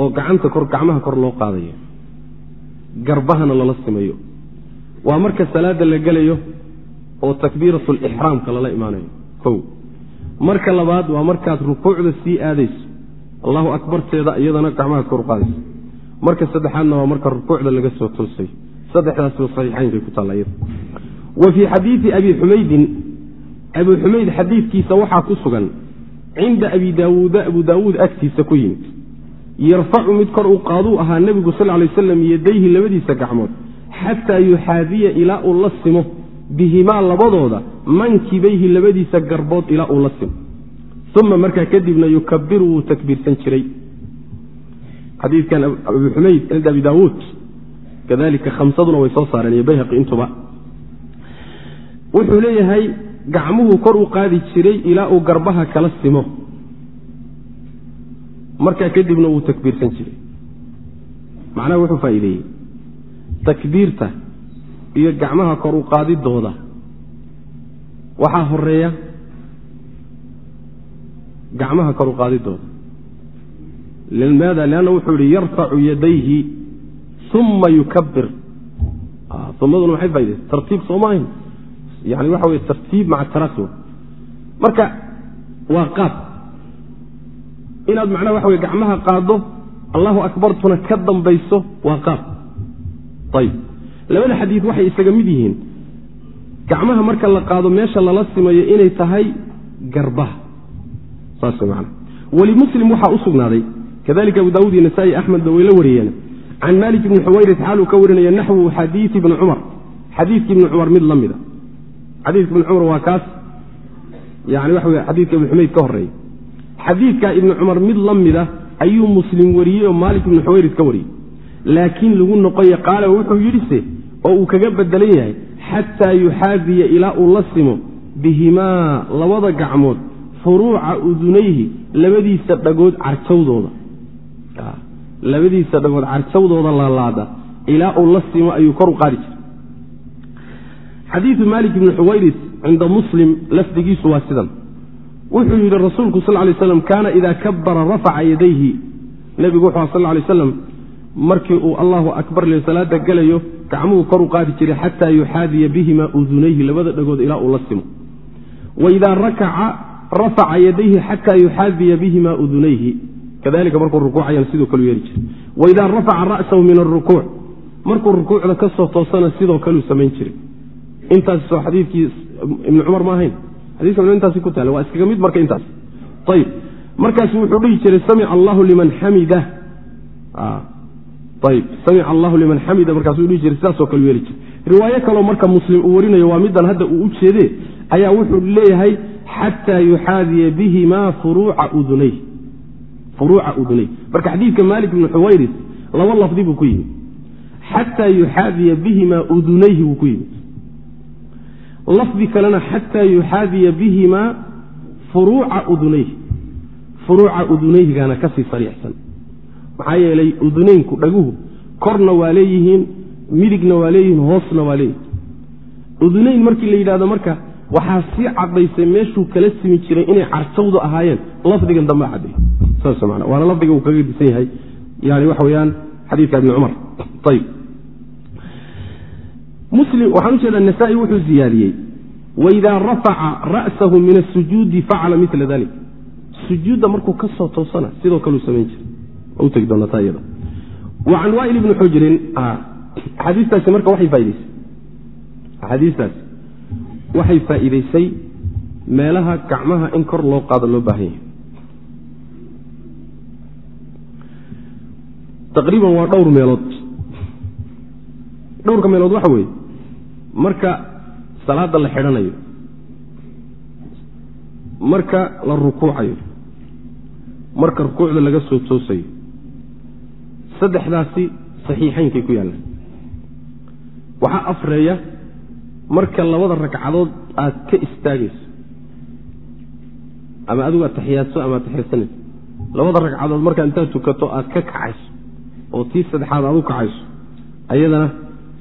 oo gacanta kor gacmaha kor loo qaadayo garbahana lala simayo. Waa marka salaada la gelayo oo takbiiratu lixraamka lala imaanayo. Kow. Marka labaad waa markaad rukuucda sii aadayso. Allahu akbarteeda iyadana gacmaha kor u qaadayso. Marka saddexaadna waa marka rukuucda laga soo toosayo saddexdaasba saxiixaynkay ku taalla wa fii xadiidi abi xumaydin abi xumayd xadiidkiisa waxaa ku sugan cinda abi daawuuda abu daawuud agtiisa ku yimid. Yarfacu mid kor u qaaduu ahaa nebigu sal lay waslam yadayhi labadiisa gacmood xataa yuxaadiya ilaa uu la simo bihimaa labadooda mankibayhi labadiisa garbood ilaa uu la simo. Uma markaa kadibna yukabiru wuu takbiirsan jiray. Xadiidkan abi xumayd cinda abi daawuud kadalika khamsaduna way soo saareen iyo bayhaqi intuba. Wuxuu leeyahay gacmuhu kor u qaadi jiray ilaa uu garbaha kala simo. Markaa kadibna wuu takbiirsan jiray. Macnaha wuxuu faa'iideeyey. Takbiirta iyo gacmaha kor u qaadidooda waxaa horreeya gacmaha kor u qaadidooda. Limaada lianna wuxuu yihi yarfacu yadayhi uma yukabir umaduna maxay faideysa tartiib soomaahin yani waxa wey tartiib maca taraqi marka waa qaab. Inaad macnaha waxa wey gacmaha qaado allahu akbartuna ka dambayso waa qaab. Ayib. Labada xadiid waxay isaga mid yihiin. Gacmaha marka la qaado meesha lala simayo inay tahay garbaha. Saas man walimuslim waxaa u kadalika abu daawud iyo nasaai axmedba way la wariyeen can malik ibni xuwayris xaaluu ka warinaya naxwu xadiii ibni cumar xadiidki ibni cumar mid la mida xadiidka ibni cumar waa kaas yani waxa wey xadiidka ibni xumayd ka horreeya xadiidka ibni cumar mid la mida ayuu muslim wariyey oo maalik ibni xuwayris ka wariyey laakiin lagu noqoye qaala wuxuu yidhise oo uu kaga bedelan yahay xataa yuxaadiya ilaa uu la simo bihimaa labada gacmood furuuca udunayhi labadiisa dhagood carjawdooda labadiisa dhagood carjawdooda laalaada ilaa uu la simo ayuu kor u qaadi jiray. Xadiidu malik ibni xuwayris cinda muslim lafdigiisu waa sidan. Wuxuu yidhi rasuulku sal lay slam kaana idaa kabara rafaca yadayhi. Nebigu wuxuu sal lay slam markii uu allahu akbar le salaada gelayo gacmuhu kor u qaadi jiray xataa yuxaadiya bihima udunayhi labada dhagood ilaa uu la simo. Waidaa rakaca rafaca yadayhi xataa yuxaadiya bihima udunayhi kadalika markuu rukuucayana sidoo kale yeeli jiray. Waidaa rafaca ra'sahu min arukuuc markuu rukuucda ka soo toosana sidoo kaleu samayn jiray. Intaas soo xadiidkii ibni cumar ma ahayn. Xadiiska intaasi ku taala waa iskaga mid marka intaas. Ayib markaasu wuxuu dhihi jiray samica allahu liman xamida. Ayib samica allahu liman xamida markaasuu dhihi jiray sidaasoo kale yeeli jiray. Riwaayo kaloo marka muslim uu warinayo waa middan hadda uu u jeede ayaa wuxuu leeyahay xataa yuxaadiya bihimaa furuuca udunay furuuca udunay marka xadiidka maalik ibni xuwayris laba lafdi buu ku yimid xataa yuxaadiya bihimaa udunayhi buu ku yimid lafdi kalena xataa yuxaadiya bihimaa furuuca udunayhi. Furuuca udunayhigana ka sii sariixsan. Maxaa yeelay udunaynku dhaguhu korna waa leeyihiin midigna waa leeyihiin hoosna waa leeyihiin udunayn markii la yidhahdo marka waxaa sii cadaysay meeshuu kala simi jiray inay carjawdu ahaayeen. Lafdigan dambea cadday waana lafdiga uu kaga disan yahay. Yani waxa weyaan xadiidka ibni cumar. Ayb muslim waxaan u jeedaa nasaa-i wuxuu ziyaadiyey waidaa rafaca ra'sahu min asujuudi facala mila dalik sujuudda markuu ka soo toosana sidoo kaleu samayn jiray. U tegi doonata iyada. Wa can waail ibni xujrin axaadiistaasi marka waxay faaideysay axaadiistaasi waxay faa'iideysay meelaha gacmaha in kor loo qaado loo baahan yahay taqriiban waa dhowr meelood. Dhowrka meelood waxa weeye marka salaada la xidhanayo marka la rukuucayo marka rukuucda laga soo toosayo saddexdaasi saxiixaynkay ku yaallaan. Waxaa afreeya marka labada ragcadood aad ka istaagayso ama adigu aad taxiyaadso ama aad taxiyadsanayso labada ragcadood markaa intaad tukato aad ka kacayso oo tii saddexaad aad u kacayso ayadana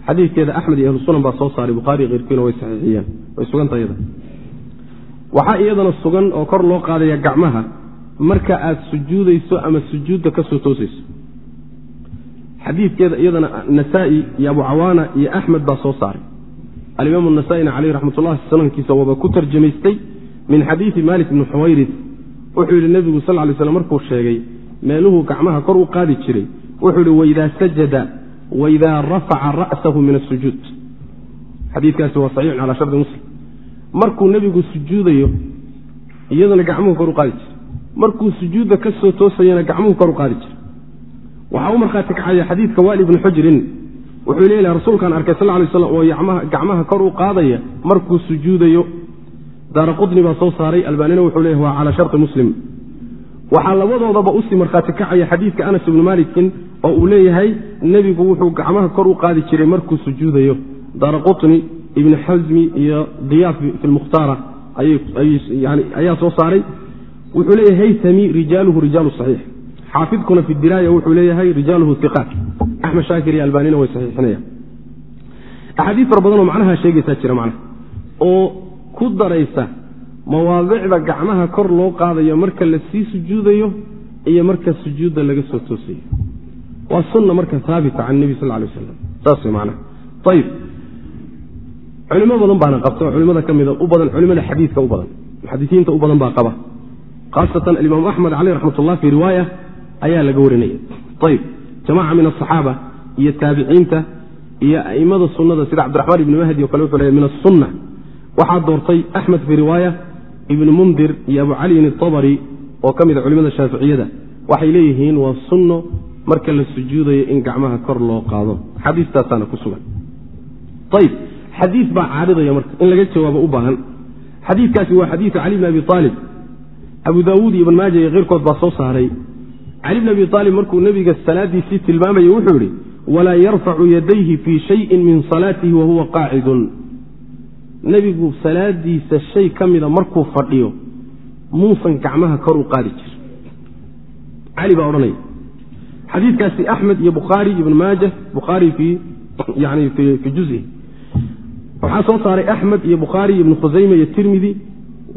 xadiidkeeda axmed iyo ahlu sunan baa soo saaray bukhaari keyrkiina way saxiixiyeen way suganta iyada waxaa iyadana sugan oo kor loo qaadaya gacmaha marka aad sujuudayso ama sujuudda ka soo toosayso. Xadiidkeeda iyadana nasaa-i iyo abu cawaana iyo axmed baa soo saaray. Alimaam nasaa-ina caleyh raxmatullahi sanankiisa waaba ku tarjamaystay min xadiidi malik bni xuwayris wuxuu yidhi nebigu sal lay slam markuu sheegay meeluhuu gacmaha kor u qaadi jiray wuxuu yidhi waidaa sajada waidaa rafaca ra'sahu min asujuud xadiikaasi waa saxiixun calaa shardi muslim. Markuu nebigu sujuudayo iyaduna gacmuhu kor u qaadi jiray markuu sujuudda ka soo toosayana gacmuhu kor u qaadi jiray waxaa u markhaati kacaya xadiidka waali ibni xujrin. Wuxuu leeyahay rasuulkaan arkay sal lay slam oo gacmaha kor u qaadaya markuu sujuudayo. Daara qudni baa soo saaray albaanina wuxuu leeyahy waa calaa sharti muslim. Waxaa labadoodaba u sii markhaati kacaya xadiidka anas ibni malikin oo uu leeyahay nebigu wuxuu gacmaha kor u qaadi jiray markuu sujuudayo. Daara qutni ibni xasmi iyo diyaaf fi lmukhtaara ayaa soo saaray. Wuxuu leeyahay haytami rijaaluhu rijaalu saxiix. Xaafidkuna fi diraaya wuxuu leeyahay rijaaluhu iqaat axmed shaakir iyo albanina way saxiixinayaan. Axaadiis fara badanoo macnaha sheegaysaa jira macnaha. Oo ku daraysa mawaadicda gacmaha kor loo qaadayo marka la sii sujuudayo iyo marka sujuudda laga soo toosayo waa sunna marka haabita can nebi sal lay waslam saas macnaha. Ayib culimo badan baana qabta culimada ka mida u badan culimada xadiidka u badan. Muxadisiinta u badan baa qaba. Khaasatan alimaamu axmed caleyh raxmat ullah fii riwaaya ayaa laga warinaya. Ayib jamaca min asaxaaba iyo taabiciinta iyo a'immada sunnada sida cabdiraxmaan ibni mahdi o kale wuxuu leeya min asunna waxaa doortay axmed fii riwaaya ibni mundir iyo abu caliyin atabari oo ka mida culimada shaaficiyada. Waxay leeyihiin waa sunno marka la sujuudayo in gacmaha kor loo qaado. Xadiistaasaana ku sugan. Ayib xadiis baa caaridaya marka in laga jawaabo u baahan. Xadiikaasi waa xadiiu cali bn abi aalib abu daawuud iyo ibn maaja iyo keyrkood baa soo saaray. Cali bn abi aalib markuu nebiga salaadiisii tilmaamaya wuxuu yihi walaa yarfacu yadayhi fii shayin min salaatihi wahuwa qaacidun nebigu salaadiisa shay ka mida markuu fadhiyo muusan gacmaha kor u qaadi jir xadiikaasi axmed iyo bukhaari ibn maaja bukhaari yani fii juzi. Waxaa soo saaray axmed iyo bukhaari ibnu khusayme iyo tirmidi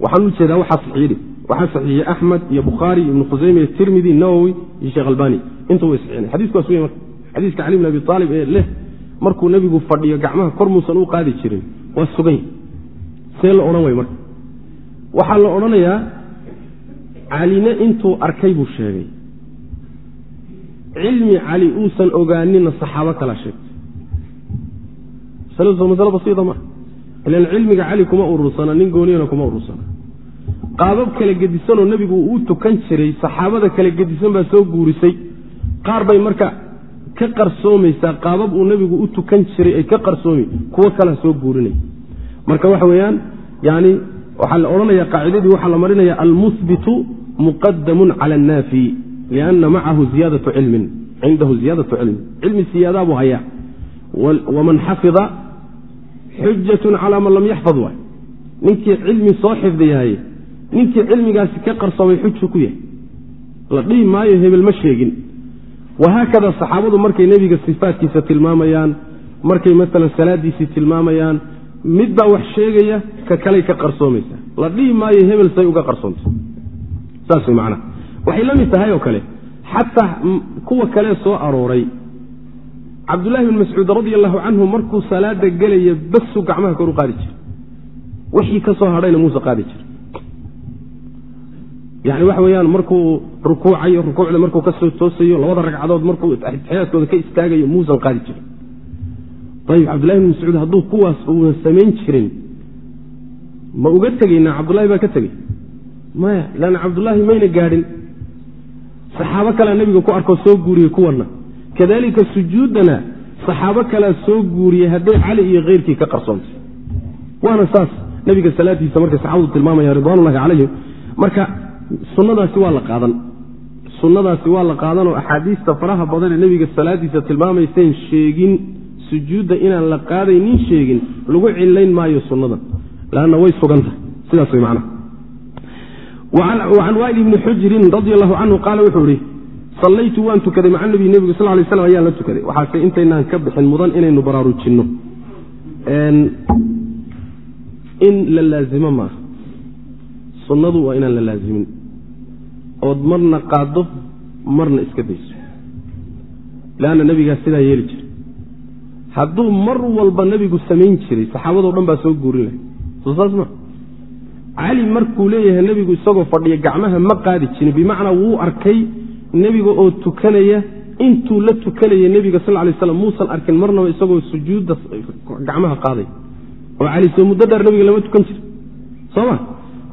waxaan u jeedaa waxaa saxiixi. Waxaa saxiixiyey axmed iyo bukhaari ibnu khusayme iyo tirmidi nawowi iyo sheekh albani. Inta way saxiixinay. Xadisku waa sugay marka xadiiska cali bn abi aalib ee leh markuu nebigu fadhiyo gacmaha kor muusan u qaadi jirin. Waa sugan see la odhan way marka. Waxaa la odhanayaa caline intuu arkay buu sheegay cilmi cali uusan ogaanina saxaabo kala sheegtay ilan cilmiga cali kuma urursana nin gooniyana kuma urursana qaabab kala gedisanoo nebigu uu tukan jiray saxaabada kala gedisan baa soo guurisay. Qaar bay marka ka qarsoomaysaa qaabab uu nebigu u tukan jiray ay ka qarsoomi kuwo kalea soo guurinay. Marka waxa weeyaan yani waxaa la odhanaya qaacidadii waxaa la marinaya almuhbitu muqadamun cala annaafi lianna macahu ziyaadatu cilmin cindahu ziyaadatu cilmin cilmi siyaadaa buu hayaa waman xafida xujatun calaa man lam yaxfad waay ninkii cilmi soo xifdiyahay ninkii cilmigaasi ka qarsoomay xuju ku yahay la dhihi maayo hebel ma sheegin wahaakada saxaabadu markay nebiga sifaatkiisa tilmaamayaan markay maalan salaadiisii tilmaamayaan midbaa wax sheegaya ka kaley ka qarsoomaysa la dhihi maayo hebel say uga qarsoontay saas macnaha waxay la mid tahay oo kale. Xataa kuwa kale soo arooray. Cabdullahi bn mascuud radi allahu canhu markuu salaada gelaya basuu gacmaha kor u qaadi jira wixii ka soo hadhayna muuse qaadi jira yani waxa weyaan markuu rukuucayo rukuucda markuu ka soo toosayo labada ragcadood markuu atixiyaadkooda ka istaagayo muusan qaadi jirin ayib cabdullahi bn mascuud hadduu kuwaas uuna samayn jirin ma uga tegaynaa cabdullahi baa ka tegey maya lanna cabdullaahi mayna gaadhin saxaabo kalea nebiga ku arkoo soo guuriyey kuwanna. Kadalika sujuuddana saxaabo kalea soo guuriyey hadday cali iyo keyrkii ka qarsoontay waana saas nebiga salaadiisa markay saxaabadu tilmaamaya ridwanullahi calayhim marka sunnadaasi waa la qaadan. Sunnadaasi waa la qaadanoo axaadiista faraha badan ee nebiga salaadiisa tilmaamayseen sheegin sujuudda inaan la qaadaynin sheegin lagu cillayn maayo sunnada. Lanna way sugan tahay sidaas way macnaha wacan waa'il ibni xujrin radi allahu canhu qaala wuxuu ihi sallaytu waan tukaday maca nabiy nebigu sal lay slam ayaan la tukaday waxaase intaynaan ka bixin mudan inaynu baraarujinno in la laazimo maaha sunnadu waa inaan la laazimin ood marna qaaddo marna iska dayso leanna nebigaa sidaa yeeli jiray hadduu mar walba nebigu samayn jiray saxaabadoo dhan baa soo guurin lahay soo saas ma cali markuu leeyahay nebigu isagoo fadhiya gacmaha ma qaadi jirin bimacnaa wuu arkay nebiga oo tukanaya. Intuu la tukanaya nebiga sal lay slam muusan arkin marnaba isagoo sujuudda gacmaha qaaday. Oo cali soo muddo dheer nebiga lama tukan jiri soo ma?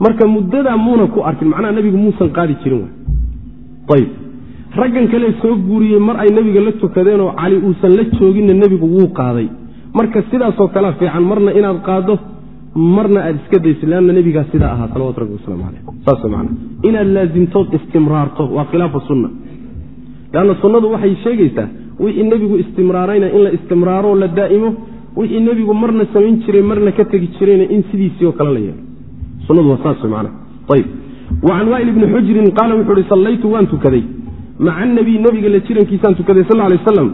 Marka muddadaa muuna ku arkin macnaha nebigu muusan qaadi jirin ayb raggan kale soo guuriyey mar ay nebiga la tukadeenoo cali uusan la jooginna nebigu wuu qaaday. Marka sidaasoo kalea fiican marna inaad qaaddo marna aad iska dayso leanna nebigaa sidaa ahaa salawatu rabbi waslamu caleyh saas man inaad laazimtood istimraarto waa khilaafu sunna. Leanna sunnadu waxay sheegaysaa wixii nebigu istimraarayna in la istimraaroo la daa'imo wixii nebigu marna samayn jiray marna ka tegi jirayna in sidiisii oo kale la yeelo. Sunnadu waa saas man ayb wa can waa'il ibni xujrin qaala wuxuu uhi sallaytu waan tukaday. Maca anabiy nebiga la jirankiisaan tukaday sal lay aslam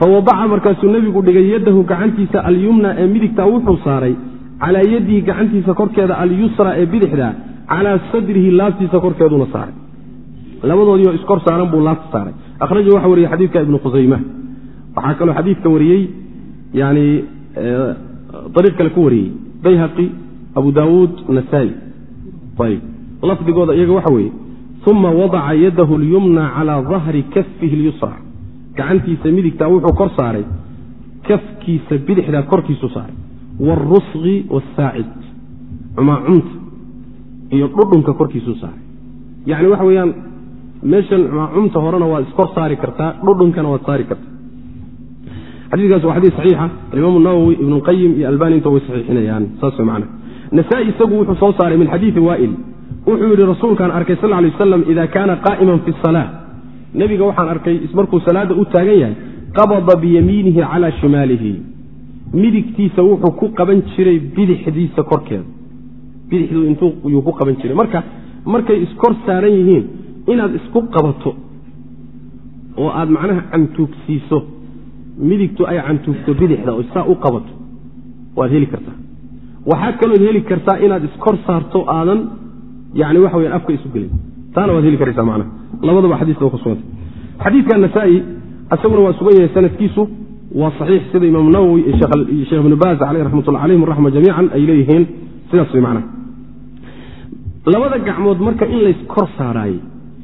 fawadaca markaasuu nebigu dhigay yadahu gacantiisa alyumna ee midigta wuxuu saaray calaa yadihi gacantiisa korkeeda alyusra ee bidixda calaa sadrihi laabtiisa korkeeduna saaray. Labadoodiioo iskor saaran buu laabta saaray. Ahraju waxa wariyey xadiidka ibnu khusayma waxaa kaloo xadiidka wariyey yani ariiq kale ku wariyey. Bayhaqi abu daawuud nasaa-i. Ayb lafdigooda iyaga waxa weeye uma wadaca yadahu lyumna calaa dahri kafihi lyusra gacantiisa midigta wuxuu kor saaray kafkiisa bidixda korkiisu saaray wاlrusqi wاsaacid cumaacumta iyo dhudhunka korkiisuu saaray. yani waxa weeyaan meeshan cumaacumta horena waad iskor saari kartaa dhudhunkana waad saari kartaa xadiikaas waa xadii saxiixa alimaam nawowi ibn qayim iyo albani inta way saxiixinayaan. saas man nasaa isagu wuxuu soo saaray min xadiidi waa'il. Wuxuu yidhi rasuulkaan arkay sal lay waslam ida kaana qaa'iman fi salaa nebiga waxaan arkay markuu salaadda u taagan yahay qabada biyamiinihi calaa shimaalihi midigtiisa wuxuu ku qaban jiray bidixdiisa korkeeda. Bidixdu intuu ku qaban jiray. Marka markay iskor saaran yihiin inaad isku qabato oo aad macnaha cantuugsiiso midigtu ay cantuugto bidixda oo saa u qabato waad heli kartaa. Waxaa kalood heli kartaa inaad iskor saarto aadan yani waxa weyaan afka isu gelin. Taana waad heli karaysaa macnaha. Labadaba xadiista waa ku suganta xadiidka nasaa-i waa sugan yahay sanadkiisu waa saxiix sida imaam nawowi sheekh ibnu baaz aleyh raxmatullah alayhim raxma jamiican ay leeyihiin. Sidaas way macnaha labada gacmood marka in layskor saaraayey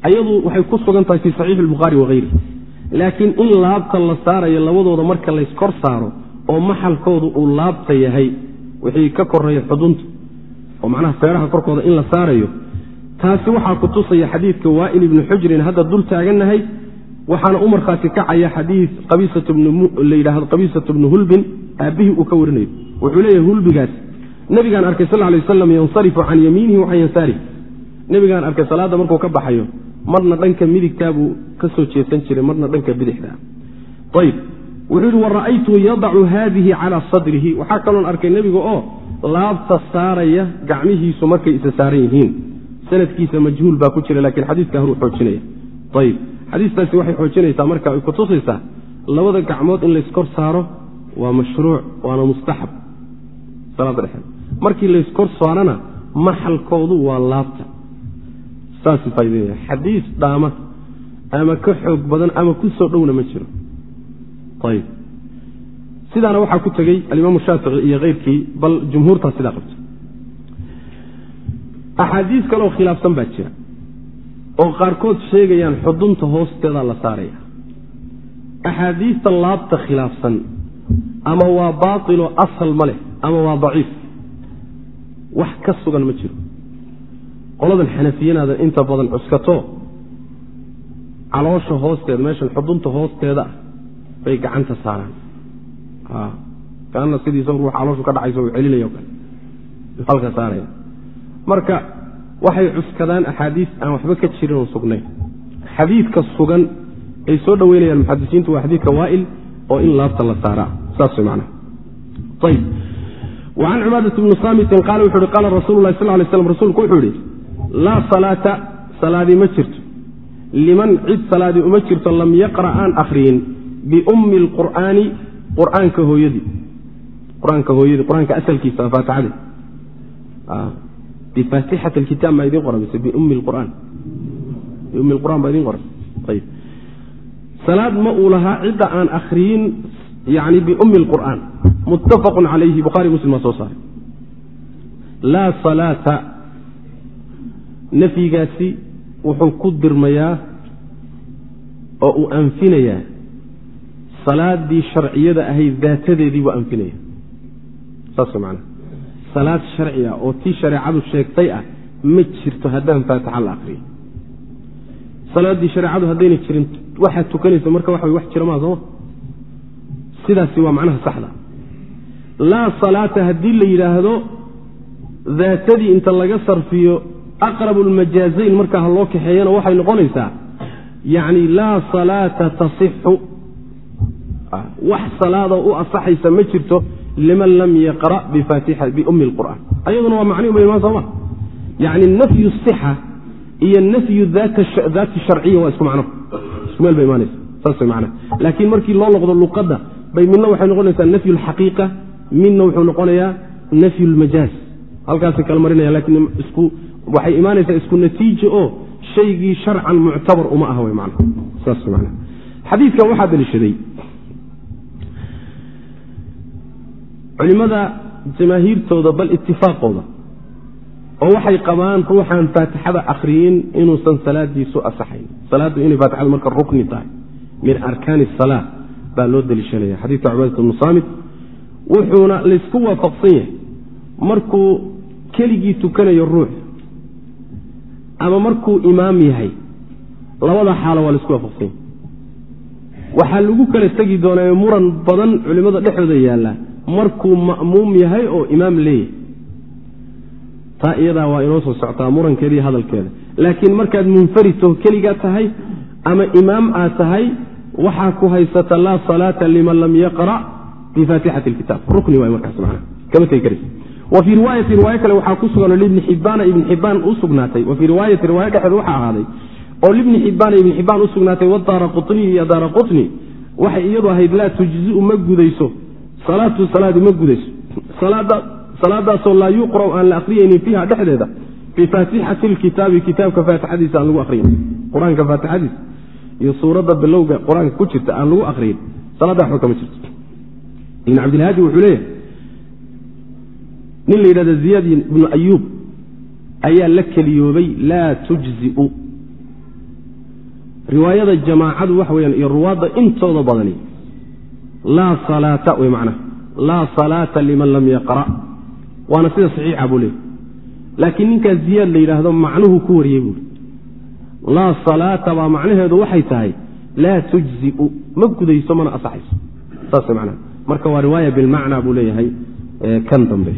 ayadu waxay ku sugan tahay fii saxiixi albukhaari wahayri laakiin in laabta la saarayo labadooda marka layskor saaro oo maxalkoodu uu laabta yahay wixii ka koreeya xudunta oo macnaha feeraha korkooda in la saarayo taasi waxaa ku tusaya xadiidka waa'il ibni xujrin hadda dul taagannahay waxaana u markhaati kacaya xadiid la yidhaahdo qabiisatu bnu hulbin aabbihii uu ka warinayo. Wuxuu leeyahay hulbigaas nebigaan arkay sal lay waslam yansarifu can yamiinihi wa can yasaarihi nebigaan arkay salaadda markuu ka baxayo marna dhanka midigtaabuu ka soo jeesan jiray marna dhanka bidixda. Ayb wuxuu yidhi wara'aytuhu yadacu haadihi calaa sadrihi. Waxaa kaloon arkay nebiga oo laabta saaraya gacmihiisu markay isa saaran yihiin. Sanadkiisa majhuul baa ku jira lakiin xadiiska horuu xoojinaya. Ayb xadiistaasi waxay xoojinaysaa marka ay kutusaysaa labada gacmood in layskor saaro waa mashruuc waana mustaxab. Salaada dhexeed markii layskor saarana maxalkoodu waa laabta. Saas faaidaya xadiis dhaama ama ka xoog badan ama ku soo dhowna ma jiro. Ayb sidaana waxaa ku tegey alimaamu shaafici iyo keyrkii bal jumhuurtaa sidaa qabta axaadiis kaleoo khilaafsan baa jira oo qaarkood sheegayaan xudunta hoosteedaa la saaraya. Axaadiista laabta khilaafsan ama waa baatiloo asal ma leh ama waa daciif wax ka sugan ma jiro. Qoladan xanafiyanaada inta badan cuskato caloosha hoosteeda meeshan xudunta hoosteeda bay gacanta saaraan. Kaana sidiisa ruux calooshu ka dhacayso u celinaya o kale. Halka saaraya. Marka waxay cuskadaan axaadiis aan waxba ka jirin oo sugnayn. Xadiidka sugan ay soo dhoweynayaan muxadisiintu waa xadiidka waa'il oo in laabta la saaraa. Saas way macnaha. Ayib wa can cibaadat bni saamitin qaala wuxu uhi qaala rasuulu lahi sal lay slam rasuulku wuxuu yihi laa salaata salaadii ma jirto. Liman cid salaadii uma jirto lam yaqra' aan akhriyin biummi alqur'aani qur'aanka hooyadii. Qur'aanka hooyadii qur'aanka asalkiisa faatixadii bifaatixat alkitaab maa idiin qoran mise biummi lqur'aan biummi lqur'aan baa idiin qoran ayib salaad ma uu lahaa cidda aan akhriyin yani biummi lqur'aan muttafaqun calayhi bukhaari muslim baa soo saaray laa salaata nafyigaasi wuxuu ku dirmayaa oo uu anfinayaa salaadii sharciyada ahayd daatadeedii buu anfinaya saas man salaad sharci ah oo tii shareecadu sheegtay ah ma jirto haddaan faatixa la akriyo salaaddii shareecadu haddayna jirin waxaad tukanaysa marka waxa wax jira maa sooma sidaasi waa macnaha saxda. Laa salaata haddii la yidhaahdo daatadii inta laga sarfiyo aqrabu lmajaazayn markaa ha loo kaxeeyana waxay noqonaysaa yacni laa salaata tasixu. Wax salaadoo u asaxaysa ma jirto liman lam yaqra' biummi lqur'aan ayaduna waa macnihi baymaan sooma yacni nafyu sixa iyo nafyu daati sharciya waa isku macno isku meel bay imaanaysa saas way laakiin markii loo noqdo luqadda bay midna waxay noqonaysaa nafyu alxaqiiqa midna wuxuu noqonayaa nafyu lmajaaz halkaasay kala marinaya laakiin isku waxay imaanaysaa isku natiijo oo shaygii sharcan muctabar uma aha wy mana saas man xadiidkan waxaa daliishaday culimmada jamaahiirtooda bal itifaaqooda oo waxay qabaan ruuxaan faatixada akhriyin inuusan salaadiisu asaxayn. Salaaddu inay faatixadu marka rukni tahay min arkaani salaa baa loo daliishanaya xadiidka cubaadata bnu saamit wuxuuna laysku waafaqsan yahay markuu keligii tukanayo ruux ama markuu imaam yahay labada xaalo waa la isku waafaqsan yahay. Waxaa lagu kala tegi doonaa muran badan culimmada dhexdooda yaallaa markuu ma'muum yahay oo imaam leeyahay taa iyadaa waa inoo soo socotaa murankeeda iyo hadalkeeda. Laakiin markaad munfarito keligaa tahay ama imaam aad tahay waxaa ku haysata laa salaata liman lam yaqra' bifaatixati lkitaab rukni waay markaas manaa kama tegi karaysa wa fii riwaayati riwaayo kale waxaa ku sugan oo libni xibbaana ibni xibbaan u sugnaatay. Wa fii riwaayati riwaayo dhexeed waxaa ahaaday oo libni xibbaana ibni xibbaan u sugnaatay wadaara qutniy iyo daara qutni. Waxay iyadu ahayd laa tujziu ma gudayso salaatu salaadi ma gudayso. Salaadaasoo laa yuqra'u aan la akhriyaynin fiiha dhexdeeda bifaatixati lkitaabi kitaabka faatixadiisa aan lagu akhriyin. Qur'aanka faatixadiisa iyo suuradda bilowga qur'aanka ku jirta aan lagu akhriyin salaadda waxba kama jirto. Ibn cabdilhaadi wuxuu leeyahay nin la yidhahda ziyaad ibnu ayuub ayaa la keliyoobay laa tujziu. Riwaayada jamaacadu waxa weyaan iyo ruwaadda intooda badani laa salaata wey macnaha laa salaata liman lam yaqra' waana sida saxiixa buu leeyay laakiin ninkaas ziyaad la yidhaahdo macnuhu ku wariyey buuri laa salaata baa macnaheedu waxay tahay laa tujziu. Ma gudayso mana asaxayso saas macnaha marka waa riwaaya bilmacnaa buu leeyahay kan dambe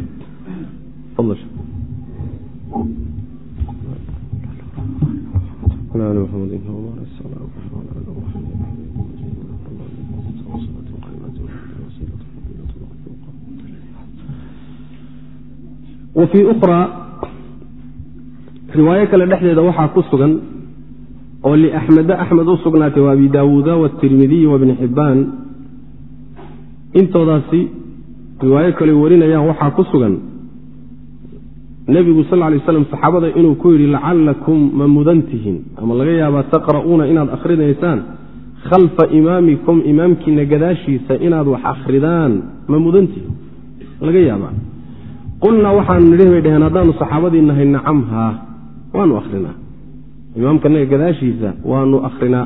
wa fii ukhraa riwaayo kale dhexdeeda waxaa ku sugan oo liaxmeda axmed u sugnaatay wa abi daawuuda watirmidiy wa bni xibbaan intoodaasi riwaayo kale warinayaan waxaa ku sugan nebigu sal lay slam saxaabada inuu ku yidhi lacallakum ma mudan tihin ama laga yaabaa taqra'uuna inaad akhrinaysaan khalfa imaamikum imaamkiina gadaashiisa inaad wax akhridaan. Ma mudan laga yaabaa qulnaa waxaanu nidhi bay dhaheen haddaanu saxaabadii nahay nacam haa waanu akhrinaa. Imaamkanaga gadaashiisa waanu akhrinaa.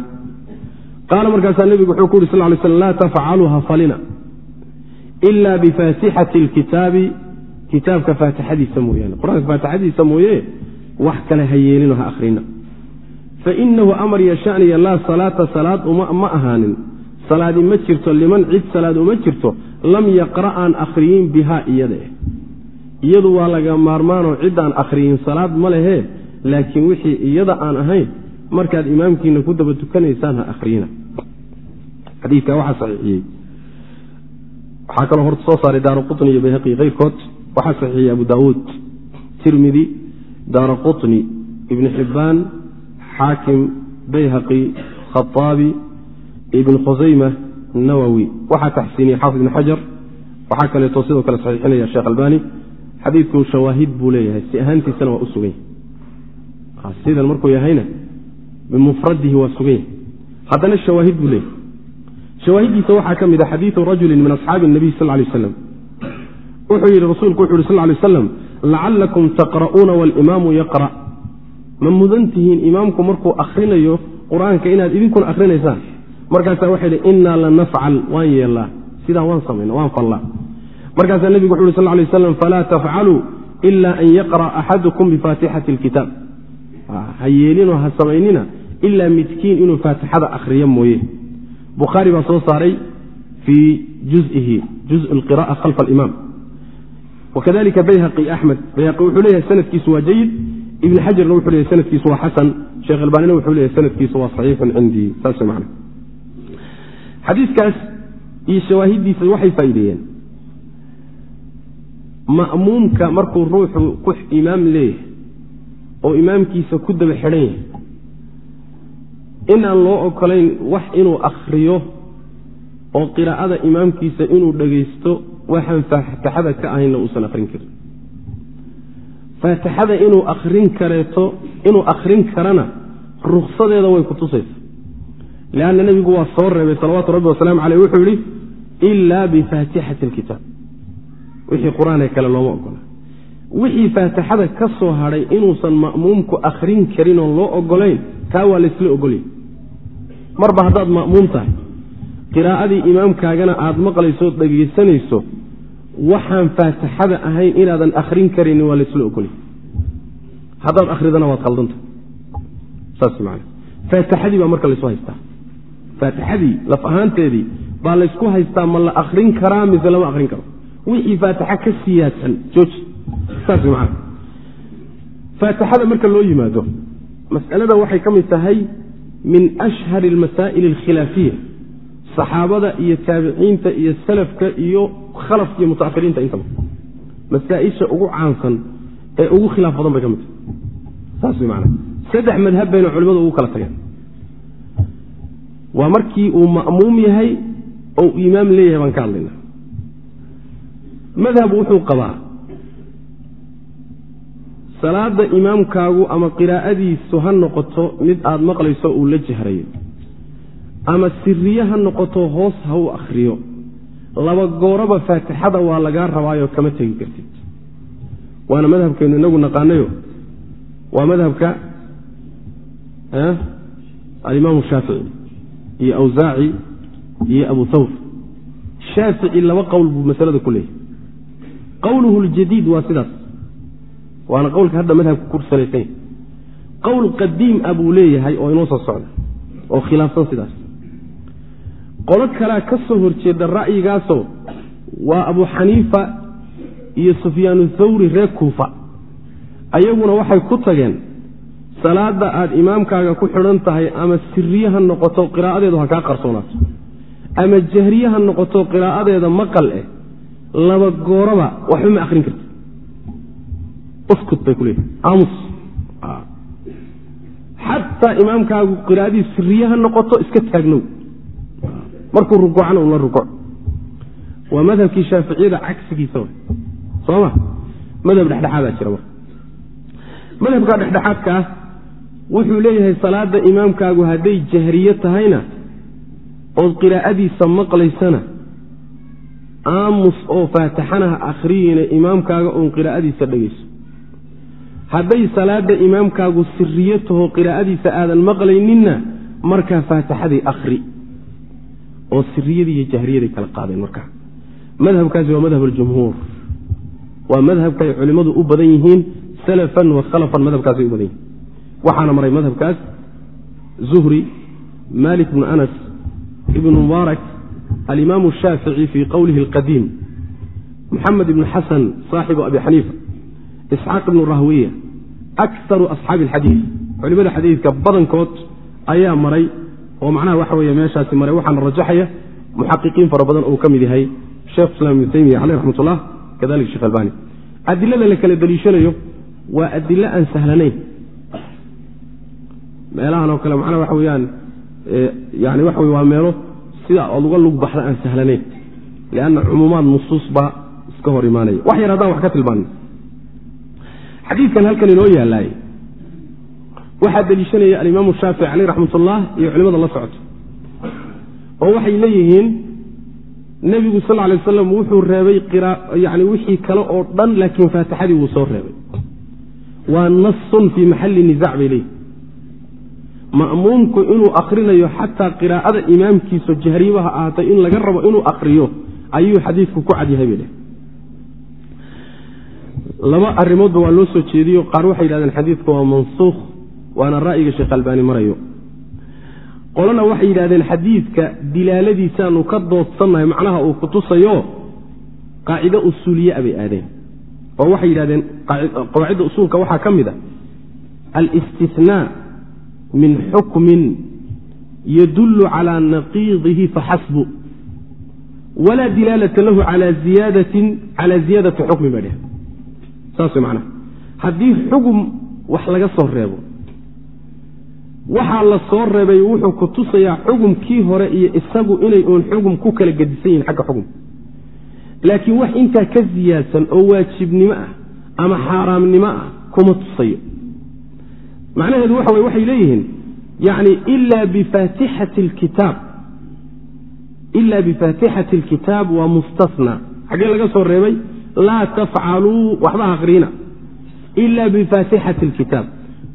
Qaala markaasaa nebigu wuxuu ku yuri sal lay slam laa tafcaluu ha falina. Ila bifaatixati alkitaabi kitaabka faatixadiisa mooyaane. Qur'aanka faatixadiisa mooye wax kale ha yeelino ha akhrina. Fainahu amar yashaniya laa salaata salaad ma ahaanin. Salaadi ma jirto liman cid salaad uma jirto lam yaqra' aan akhriyin bihaa iyada eh iyadu waa laga maarmaanoo ciddaan akhriyin salaad ma lehe laakiin wixii iyada aan ahayn markaad imaamkiina ku daba tukanaysaan ha akhriyina xadiikaa waxaa saxiixiyey. Waxaa kaloo horta soo saaray daara qutni iyo bayhaqi keyrkood waxaa saxiixiyey abu daawuud tirmidi daara qutni ibni xibbaan xaakim bayhaqi khaaabi ibn khusayma nawowi waxaa taxsiiniyey xaafid ibn xajar. Waxaa kaleeto sidoo kale saxiixinaya sheekh albani xadiidku shawaahid buu leeyahay si ahaantiisana waa u sugan yahay sidan markuu yahayna bimufradihi waa sugan yahay haddana shawaahid buu leeyahay. Shawaahiddiisa waxaa ka mid a xadiidu rajulin min asxaabi nabiy sal lay aslam wuxuu yidhi rasuulku wuxu yhi sal lay aslam lacallakum taqra'uuna walimaamu yaqra' ma mudan tihiin imaamku markuu akhrinayo qur'aanka inaad idinkuna akhrinaysaan markaasaa waxay idhi innaa la nafcal waan yeellaa. Sidaa waan samayna waan fallaa markaasaa nebigu wuxu uhi sal lay aslam falaa tafcaluu ila an yaqra'a axadukum bifaatixati alkitaab ha yeelinoo ha samaynina ilaa midkiin inuu faatixada akhriyo mooye. Bukhaari baa soo saaray fii juzihi juz alqira'a khalfa alimaam. Wakadalika bayhaqi axmed bayhaqi wuxuu leeyahay sanadkiisu waa jayid ibn xajarna wuxuu leeyahy sanadkiisu waa xasan sheekh albaanina wuxuu leeyahy sanadkiisu waa saxiixun cindii saas man xadiikaas iyo shawaahidiisa waxay faa'iideeyeen ma'muumka markuu ruuxu ku imaam leeyahay oo imaamkiisa ku daba xidhan yahay inaan loo ogolayn wax inuu akhriyo oo qiraa'ada imaamkiisa inuu dhagaysto waxaan faataxada ka ahayna uusan akhrin karin. Faatixada inuu akhrin kareeto inuu akhrin karana ruksadeeda way ku tusaysa leanna nebigu waa soo reebay salawaatu rabbi wasalaamu caleyh wuxuu yihi ilaa bifaatixati alkitaab wixii qur'aanee kale looma ogola. Wixii faatixada ka soo hadhay inuusan ma'muumku akhrin karin oon loo ogolayn taa waa laysla ogolya marba haddaad ma'muum tahay qiraa'adii imaamkaagana aad maqlaysood dhegaysanayso waxaan faatixada ahayn inaadan akhrin karaynin waa laysla ogolya haddaad akhridana waad khaldanta. Saas man faatixadii baa marka laysu haystaa. Faatixadii laf ahaanteedii baa laysku haystaa ma la akhrin karaa mise lama akhrin karo wixii faatixa ka siyaadsan. Jooji saas man faatixada marka loo yimaado mas'alada waxay ka mid tahay min ashhari almasaa'il alkhilaafiya saxaabada iyo taabiciinta iyo salafka iyo khalafka iyo mutaahiriinta intaba masaa-isha ugu caansan ee ugu khilaaf badan bay ka mid tahay. Saas maana saddex madhab bayna culimadu ugu kala tageen. Waa markii uu ma'muum yahay oo uu imaam leeyahay baan ka hadlayna madhab wuxuu qabaa. Salaada imaamkaagu ama qiraa'adiisu ha noqoto mid aada maqlayso uu la jahrayo. Ama siriye ha noqoto hoos ha u akhriyo. Laba gooraba faatixada waa lagaa rabaayo kama tegi kartid. Waana madhabkaynu inagu naqaanayo. Waa madhabka alimaamu shaafici iyo awsaaci iyo abu thawr. Shaafici laba qowl buu masalada ku leeyahy qowluhu ljadiid waa sidaas. Waana qowlka hadda madhabka ku salaysanya qowl qadiim a buu leeyahay oo inoo soo socda oo khilaafsan sidaas. Qolo kalea ka soo horjeeda ra'yigaasoo waa abu xaniifa iyo sufyaanu thawri reer kuufa. Ayaguna waxay ku tageen salaada aad imaamkaaga ku xidhan tahay ama siriye ha noqoto qiraa'adeedu ha kaa qarsoonaato? Ama jahriye ha noqoto qiraa'adeeda maqal eh laba gooraba waxba ma akhrin karti uskut bay ku leeyihi aamus. Xataa imaamkaagu qiraa'adii siriye ha noqoto iska taagnow. Markuu rukuucana un la waa madhabkii shaaficiyada cagsigiisa sooma madhab dhexdhexaadaa jira marka madhabka dhexdhexaadka ah wuxuu leeyahay salaada imaamkaagu hadday jahriye tahayna ood qiraa'adiisa maqlaysana aamus oo faatixana ha akhriyeyna imaamkaaga uun qiraa'adiisa dhegayso. Hadday salaada imaamkaagu siriye taho qiraa'adiisa aadan maqlayninna markaa faatixadii akhri. Oo siriyadii iyo jahriyaday kala qaadeen markaa. Madhabkaasi waa madhab aljumhuur. Waa madhabka ay culimmadu u badan yihiin salafan wa khalafan madhabkaasay u badan yihiin. Waxaana maray madhabkaas zuhri malik bnu anas ibnu mubaarak alimaamu shaafici fii qowlihi alqadiim muxamed ibnu xasan saaxibu abi xaniifa isxaaq ibnu rahwiya akaru asxaabi alxadiid culimada xadiidka badankood ayaa maray oo macnaha waxa weeye meeshaasi maray waxaana rajaxaya muxaqiqiin fara badan oo ka mid yahay sheekh islam ibnu taymiya caleyh raxmat ullah kadalika shekh albani adilada la kala deliishanayo waa adilo aan sahlanayn meelahan oo kale macnaha waxa weyaan yani waxa wey waa meelo sida ood uga lug baxda aan sahlanayn lianna cumuumaad nusuus baa iska hor imaanaya. Wax yar haddaan wax ka tilmaano xadiidkan halkan inoo yaalaay waxaa deliishanaya alimaamu shaafici caleyh raxmat ullah iyo culimada la socoto oo waxay leeyihiin nebigu sal lay wasalam wuxuu reebay yani wixii kale oo dhan laakiin faatixadii wuu soo reebay. Waa nasun fii maxalli nizac bay leeyihiin ma'muumku inuu akrinayo xataa qiraa'ada imaamkiiso jahriibaha ahaatay in laga rabo inuu akriyo ayuu xadiidku ku cadyahay bay dheh laba arrimoodba waa loo soo jeediyo qaar waxay yidhahdeen xadiidku waa mansuukh waana ra'yiga sheekh albaani marayo. Qolana waxay yidhahdeen xadiidka dilaaladiisaanu ka doodsannahay macnaha uu kutusayo qaacido usuuliyaa bay aadeen. Oo waxay yidhahdeen qawaacidda usuulka waxaa ka mid a alstinaa min xukmin yadulu calaa naqiidihi faxasbu walaa dilaalata lahu calaa ziyaadati xukmin ba dheh saas way macnaha. Haddii xugum wax laga soo reebo waxaa la soo reebay wuxuu ku tusayaa xugumkii hore iyo isagu inay uun xugum ku kala gedisan yihiin xagga xugum. Laakiin wax intaa ka siyaadsan oo waajibnimo ah ama xaaraamnimo ah kuma tusayo macnaheedu waxa way waxay leeyihiin yani ila bifaatixati alkitaab waa mustasna. Xaggee laga soo reebay laa tafcaluu waxba aqriina ila bifaatixati alkitaab.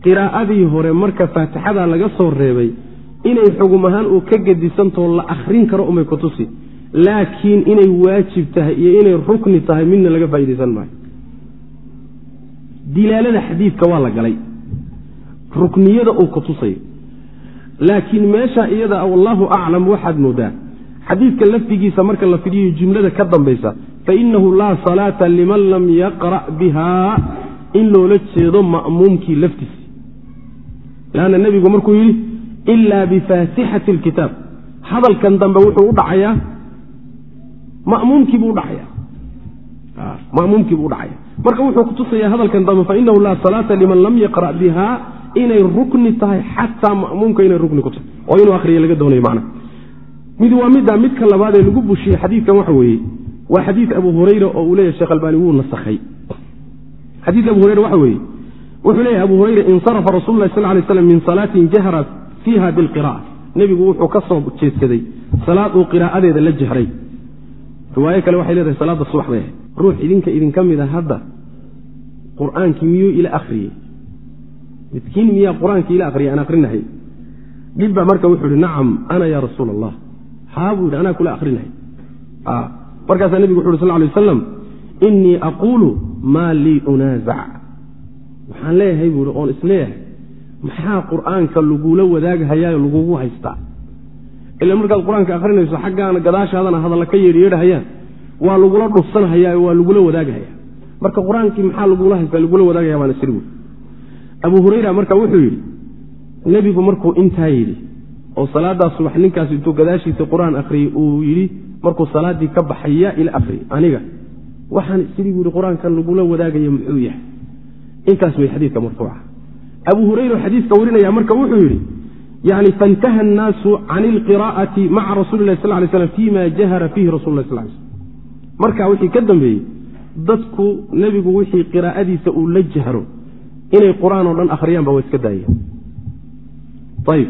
Qiraa'adii hore marka faatixada laga soo reebay inay xugum ahaan uu ka gedisantao la akhrin karo umay ku tusi. Laakiin inay waajib tahay iyo inay rukni tahay midna laga faa'idaysan maayo. Dilaalada xadiidka waa la galay rukniyada uu ku tusayo laakiin meesha iyada wallahu aclam waxaad moodaa xadiidka lafdigiisa marka la fidhiyo jumlada ka dambaysa fainahu laa salaata liman lam yaqra' biha in loola jeedo ma'muumkii laftiisa. Lanna nebigu markuu yidhi ilaa bifaatixati alkitaab. Hadalkan dambe wuxuu u dhacayaa mamuumkiibuu udhacaya ma'muumkiibuu udhacaya marka wuxuu kutusaya hadalkan dambe fainahu laa salaata liman lam yaqra' biha inay rukni tahay xataa ma'muumka inay rukni ku tahay. Oo inuu akhriya laga doonayo macnaha mid waa midda midka labaad ee lagu bushiyey xadiidkan waxa weeye waa xadiid abu hurayra oo uu leeyahy sheekh albaani wuu nasakhay. Xadiidka abu hurayra waxa weeye wuxuu leeyahy abu hurayra insarafa rasul sal lay slam min salaatin jahra fiiha bilqira'a nebigu wuxuu ka soo jeedsaday salaad uu qiraa'adeeda la jahray. Riwaayo kale waxay leedahay salaadda subax bay ahayd ruux idinka idinka mid a hadda qur'aankii miyuu ila akhriyey midkiin miyaa qur'aankii ila akhriyay aan akrinahay dhibba marka wuxuu ihi nacam ana ya rasuula allah haa buu yidhi anaa kula akrinahay markaasaa nebigu wuxu uhi sal lay wasalam inii aquulu maa lii unaazac waxaan leeyahay buuhi oon is leeyahay maxaa qur'aanka lagula wadaaghayaa lagugu haystaa? Ila markaad qur'aanka akrinayso xaggaana gadaashaadana hadalla ka yeedhyeedhahayaan waa lagula dhufsanhayaa waa lagula wadaagahaya marka qur'aankii maxaa lagula haysta lagula wadaagaya baan isiri abu hurayra marka wuxuu yidhi nebigu markuu intaa yidhi oo salaadaas subax ninkaas intuu gadaashiisa qur'aan akhriyey uu yidhi markuu salaaddii ka baxay yaa ila akhriyey aniga waxaan isidii buu qur'aankan lagula wadaagaya muxuu yahay? Intaas way xadiidka marfuuca abu hurayra xadiidka warinaya marka wuxuu yidhi yani faintaha annaasu can ilqiraa'ati maca rasuli sal lay slam fima jahara fiihi rasul lah lay slm marka wixii ka dambeeyey dadku nebigu wixii qiraa'adiisa uu la jahro inay qur'aan oo dhan akhriyaan ba waa iska daayeen ayb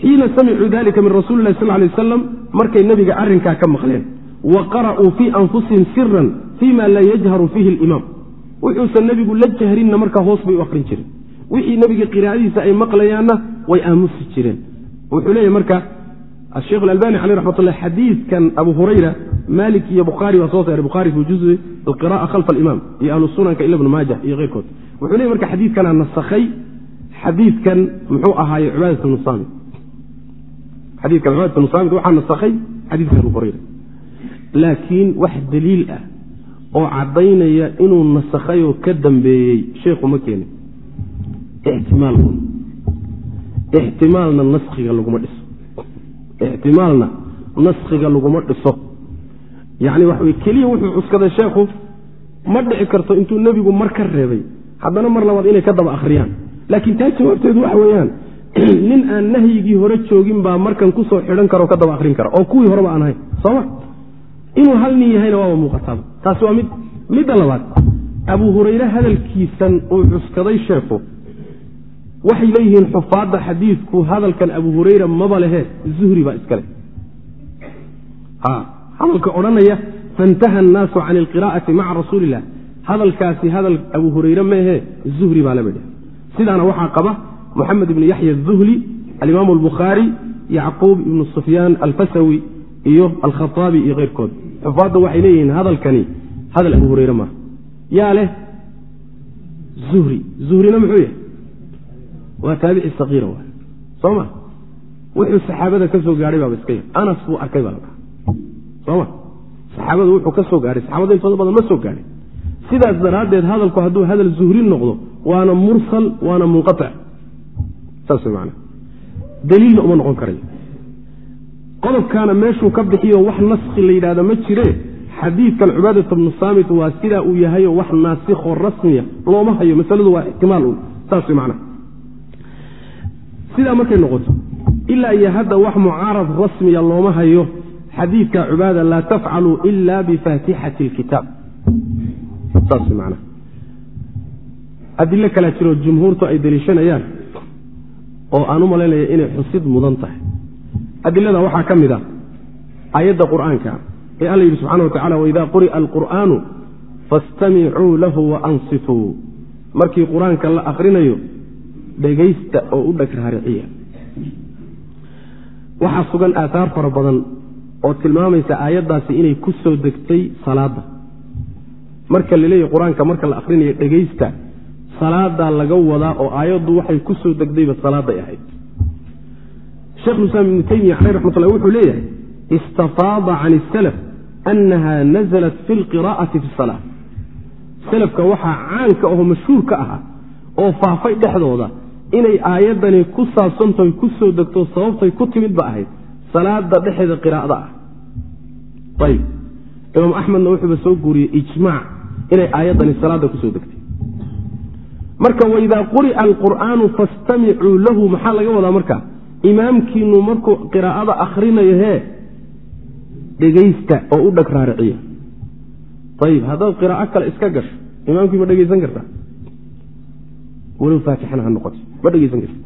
xiina samicuu dalika min rasuli lah sal lay wasalam markay nebiga arrinkaa ka maqleen. Wa qara'uu fii anfusihim siran fima laa yajharu fiihi alimaam. Wuxuusan nebigu la jahrinna markaa hoos bay u akrin jireen wixii nebiga qiraa'adiisa ay maqlayaanna way aamusi jireen. Wuxuu leeyahy marka asheikh alalbani caleyh raxmatullah xadiidkan abu hurayra malik iyo bukhaari baa soo saaray bukhari fi juzi alqira'a khalfa alimaam iyo ahlu sunanka ila bnu maaja iyo keyrkood wuxuu leeyay marka xadiidkanaa nasakhay xadiidkan muxuu ahaaye cibaadat bnu saamit xadiidkan cibaadat bnu saamit waxaa nasakhay xadiidkan abu laakiin wax daliil ah oo caddaynaya inuu nasakhayoo ka dambeeyey sheekhu ma keenin. Ixtimaal ixtimaalna naskhiga laguma dhiso. Ixtimaalna naskhiga laguma dhiso. Yacni waxa wey keliya wuxuu cuskaday sheekhu ma dhici karto intuu nebigu mar ka reebay haddana mar labaad inay ka daba akhriyaan. Laakiin taa jawaabteedu waxa weeyaan *clears throat* nin aan nahyigii hore joogin baa markan ku soo xidhan karo ka daba akhrin kara oo kuwii horeba aan ahayn. Sooma inuu hal nin yahayna waaba muuqataaba taasi waa mid midda labaad. Abu hurayre hadalkiisan uu cuskaday sheekhu waxay leeyihiin xufaadda xadiidku hadalkan abu hurayra maba lehe zuhri baa iskale hadalka odhanaya faintaha annaasu can ilqiraa'ati maca rasuuli illah hadalkaasi hadal abu hurayre maehe zuhri baa la midha sidaana waxaa qaba moxamed ibnu yaxya azuhli alimaamu albukhaari yacquub ibnu sufyaan alfasawi iyo alkhaaabi iyo keyrkood. Xufaadda waxay leeyihiin hadalkani hadal abu hurayre maaha yaa leh zuhri. Zuhrina muxuu yahay? Waa taabici sakiira waay. Soo ma? Wuxuu saxaabada ka soo gaadhay baaba iska yar. Anas buu arkay baa la dhaha soma saxaabadu wuxuu ka soo gaadhay saxaabada intooda badan ma soo gaadhay sidaas daraaddeed hadalku hadduu hadal zuhri noqdo waana mursal waana munqatic. Saas man daliilna uma noqon karayo qodobkaana meeshuu ka bixiyo wax naskhi la yidhahda ma jire. Xadiidkan cubaadata bnu saamit waa sidaa uu yahayo wax naasikho rasmiya looma hayo masaladu waa ixtimaal saas man sidaa markay noqoto ilaa iyo hadda wax mucaarad rasmiya looma hayo. Xadiidka cubaada laa tafcaluu ila bifaatixati lkitaab adilo kalaa jiroo jumhuurtu ay deliishanayaan oo aan u malaynaya inay xusid mudan tahay. Adilada waxaa ka mid a aayadda qur'aanka ee alla yidhi subxana wa tacala waidaa quri'a alqur'aanu fastamicuu lahu waansituu markii qur'aanka la akrinayo dhegaysta oo u dheg raariciya. Waxaa sugan aataar fara badan oo tilmaamaysa aayaddaasi inay ku soo degtay salaadda marka la leeyahy qur'aanka marka la akrinayo dhegaysta salaadaa laga wadaa oo aayaddu waxay ku soo degdayba salaaday ahayd. Shekhulislaam ibnu taymiya caleyh raxmatullah wuxuu leeyahay istafaada can isalaf annaha nazalat fi lqiraa'ati fi salaa salafka waxaa caanka aho mashhuur ka ahaa oo faafay dhexdooda inay aayaddani ku saabsantahay ku soo degto sababtay ku timid ba ahayd salaada dhexeeda qiraa'ada ah. Ayib. Imaam axmedna wuxuuba soo guuriyey ijmaac inay aayaddani salaadda ku soo degtay. Marka waidaa quri'a alqur'aanu fastamicuu lahu maxaa laga wadaa marka? Imaamkiinu markuu qiraa'ada akhrinayo hee dhegaysta oo u dheg raariciya. Ayib haddaad qiraa'o kale iska gasho imaamkii ma dhegaysan kartaa? Walow faatixana ha noqoto ma dhegaysan karta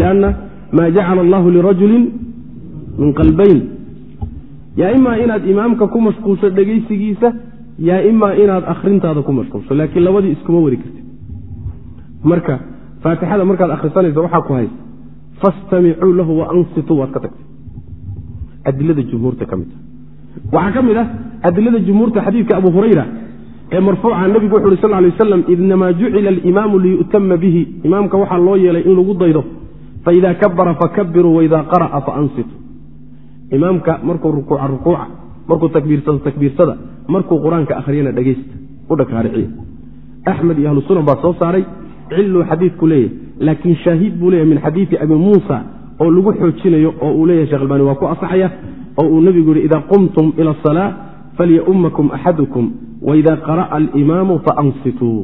lianna maa jacala allahu lirajulin min qalbayn. Yaa imaa inaad imaamka ku mashquulsho dhegaysigiisa yaa imaa inaad akhrintaada ku mashquulsho laakiin labadii iskuma wadi karti marka faatixada markaad akhrisanaysa waxaa ku haysa fastamicuu lahu waansituu waad ka tagtay adilada jumhuurta ka mid a waxaa ka mid ah adilada jumhuurta xadiidka abu hurayra ee marfuuca nebigu wuxu uhi sal lay waslam inamaa jucila alimaamu liyu'tama bihi. Imaamka waxaa loo yeelay in lagu daydo faida kabara fakabiruu waida qara'a faansitu imaamka markuu rukuuca rukuuca markuu takbiirsado takbiirsada markuu qur'aanka akhriyana dhegaysta u dhaghaariciya axmed iyo ahlu sunan baa soo saaray ciluu xadiidku leeyahy laakiin shaahiid buu leeyahy min xadiidi abi muusa oo lagu xoojinayo oo uu leeyahy shekh albani waa ku asaxaya oo uu nebigu yihi ida qumtum ila asalaa falyaumakum axadukum waida qara'a alimaamu faansituu.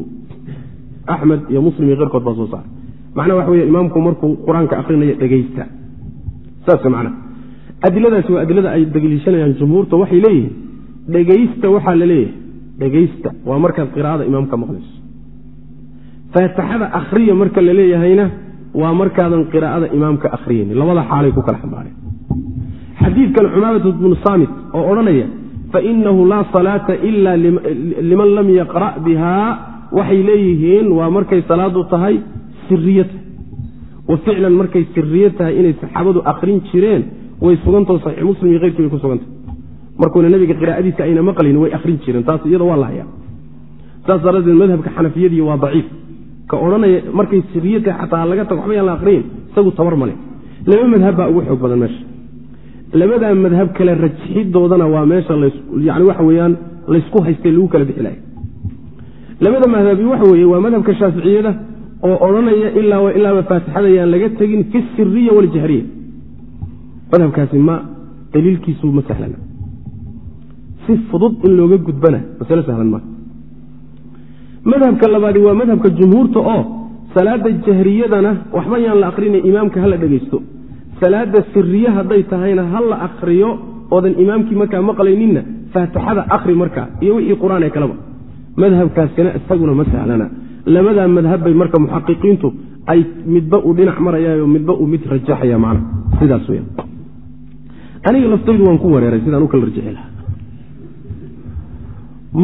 Axmed iyo muslim iyo keyrkood baa soo saaray. Macnaha waxa wey imaamku markuu qur'aanka akrinayo dhegaysta saas macna adiladaasi waa adilada ay daliishanayaan jumhuurta waxay leeyihiin. Dhegaysta waxaa la leeyahay. Dhegaysta waa markaad qiraa'ada imaamka maqlayso. Faatixada akhriya marka la leeyahayna waa markaadan qiraa'ada imaamka akhriyayni labada xaalay ku kala xambaareen. Xadiidkan cumaadat bnu saamit oo odhanaya fainahu laa salaata ila liman lam yaqra' biha waxay leeyihiin waa markay salaadu tahay siriya wa ficlan markay siriye tahay inay saxaabadu akrin jireen way sugantao saxiix muslim iyo keyrkii bay ku sugantah markuuna nebiga qiraa'adiisa ayna maqlayn way akrin jireen taas iyada waa la hayaa. Saas daraaddeed madhabka xanafiyadii waa daciif. Ka odhanaya markay siriye tahay xataa laga tago waxba la akriyin isagu tabar male laba madhab baa ugu xoog badan meesha. Labadaa madhab kale rajixidoodana waa meesha yani waxa weyaan laysku haystay lagu kala bixi lahay. Labada madhabi waxa weeye waa madhabka shaaficiyada oo odhanaya ilaa ilaaba faatixada yaan laga tegin fi siriya waljahriya madhabkaasi ma daliilkiisu ma sahlana. Si fudud in looga gudbana masalo sahlan maa madhabka labaadi waa madhabka jumhuurta oo salaada jahriyadana waxba yaan la akrinay imaamka hala dhegaysto salaada siriye hadday tahayna ha la akriyo oodan imaamkii markaa maqlayninna faatixada akri markaa iyo wixii qur'aan ee kaleba madhabkaasina isaguna ma sahlana. Labadaa madhab bay marka muxaqiqiintu ay midba uu dhinac marayaayo midba uu mid rajaxaya macna. Sidaas weya aniga laftaydu waan ku wareeray sidaan u kala rajixi lahaa.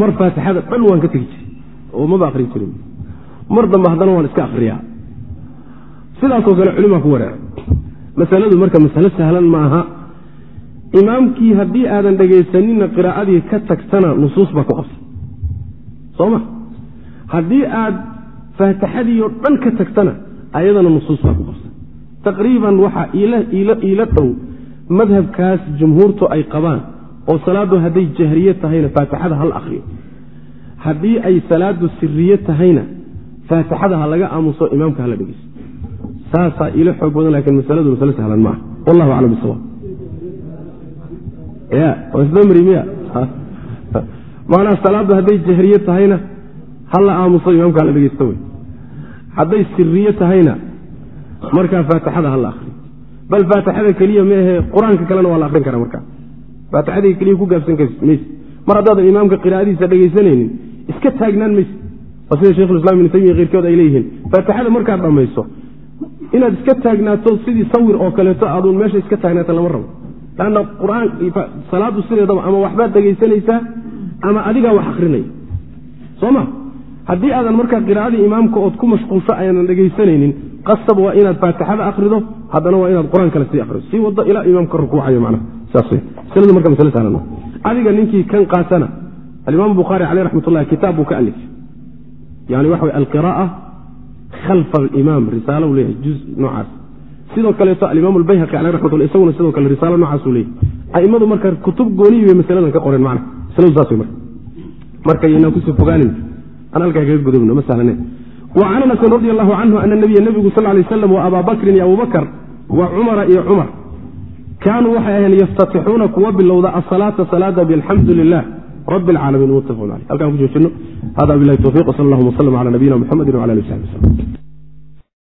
Mar faatixada dhan waan ka tegi jiray oo maba akrin jirin. Mar dambe haddana waan iska akriyaa sidaasoo kale culimaa ku wareeray. Masaladu marka masalo sahlan maaha imaamkii haddii aadan dhegaysaninna qiraa'adii ka tagtana nusuus baa ku qabsan. Soo ma? Haddii aad faatixadii oo dhan ka tagtana ayadana nusuus baa ku qabsan. Taqriiban waxaa iila dhow madhabkaas jumhuurtu ay qabaan oo salaaddu hadday jahriye tahayna faatixada hal akriyo haddii ay salaadu siriye tahayna faatixada ha laga aamuso imaamka hala dhegeysto saasaa ilo xoog badan lakiin masaladu masale sahlan maaha. Wallahu aclam bisawaab ya isdamri miya? *laughs* Maanaa salaaddu hadday jahriye tahayna hala aamuso imaamka hala dhegeysto wey hadday siriye tahayna markaa faatixada hala akriyo bal faatixada keliya meahe qur'aanka kalena waa la akrin karaa markaa faatixada keliya ku gaabsan mayse mar haddaadan imaamka qiraa'adiisa dhegaysanaynin iska taagnaan mayse waa sida shekhulislam ibnu taymiya keyrkood ay leeyihiin faatixada markaad dhammayso inaad iska taagnaato sidii sawir oo kaleeto aaduun meesha iska taagnaata lama rabo. Lanna quraan salaadu sideedaba ama waxbaad dhegaysanaysaa ama adigaa wax akrinaya soo ma? Haddii aadan markaa qiraa'adii imaamka ood ku mashquulsho aynan dhegaysanaynin qasab waa inaad faatixada akrido haddana waa inaad qur'aan sii akrido sii wado ilaa imaamka rukuucayo macnaha. Saas wey masaladu marka masale sahlan adiga ninkii kan qaatana alimaam bukhaari caleyh raxmat ullahi kitaab buu ka alifay yani waxa way alqira'a khalfa alimaam risaalo u leeyahay juz noocaas. Sidoo kaleeto alimaam albayhaqi caleyh raxmatullah isaguna sidoo kale risaalo noocaasuu leeyahy a'immadu marka kutub gooniyi bay masaladan ka qoreen macna masaladu saas wey marka. Marka yaynaan ku sii fogaanin. Aan halkaa kaga gudubno ma sahlane وcan anasin radi allahu canhu ana nabiya nebigu sal lay slam wa abaa bakrin iyo abubakr wa cumara iyo cumar kaanuu waxay aheen yaftatixuuna kuwa bilowda asalaata salaada balxamdu lilah rabi اlcaalamiin muttafaqun aleyh halkaan ku joojino hada bilahi towfiq wsal allahuma wslm cala nabiyina mxamedi wala ali saxbi wslm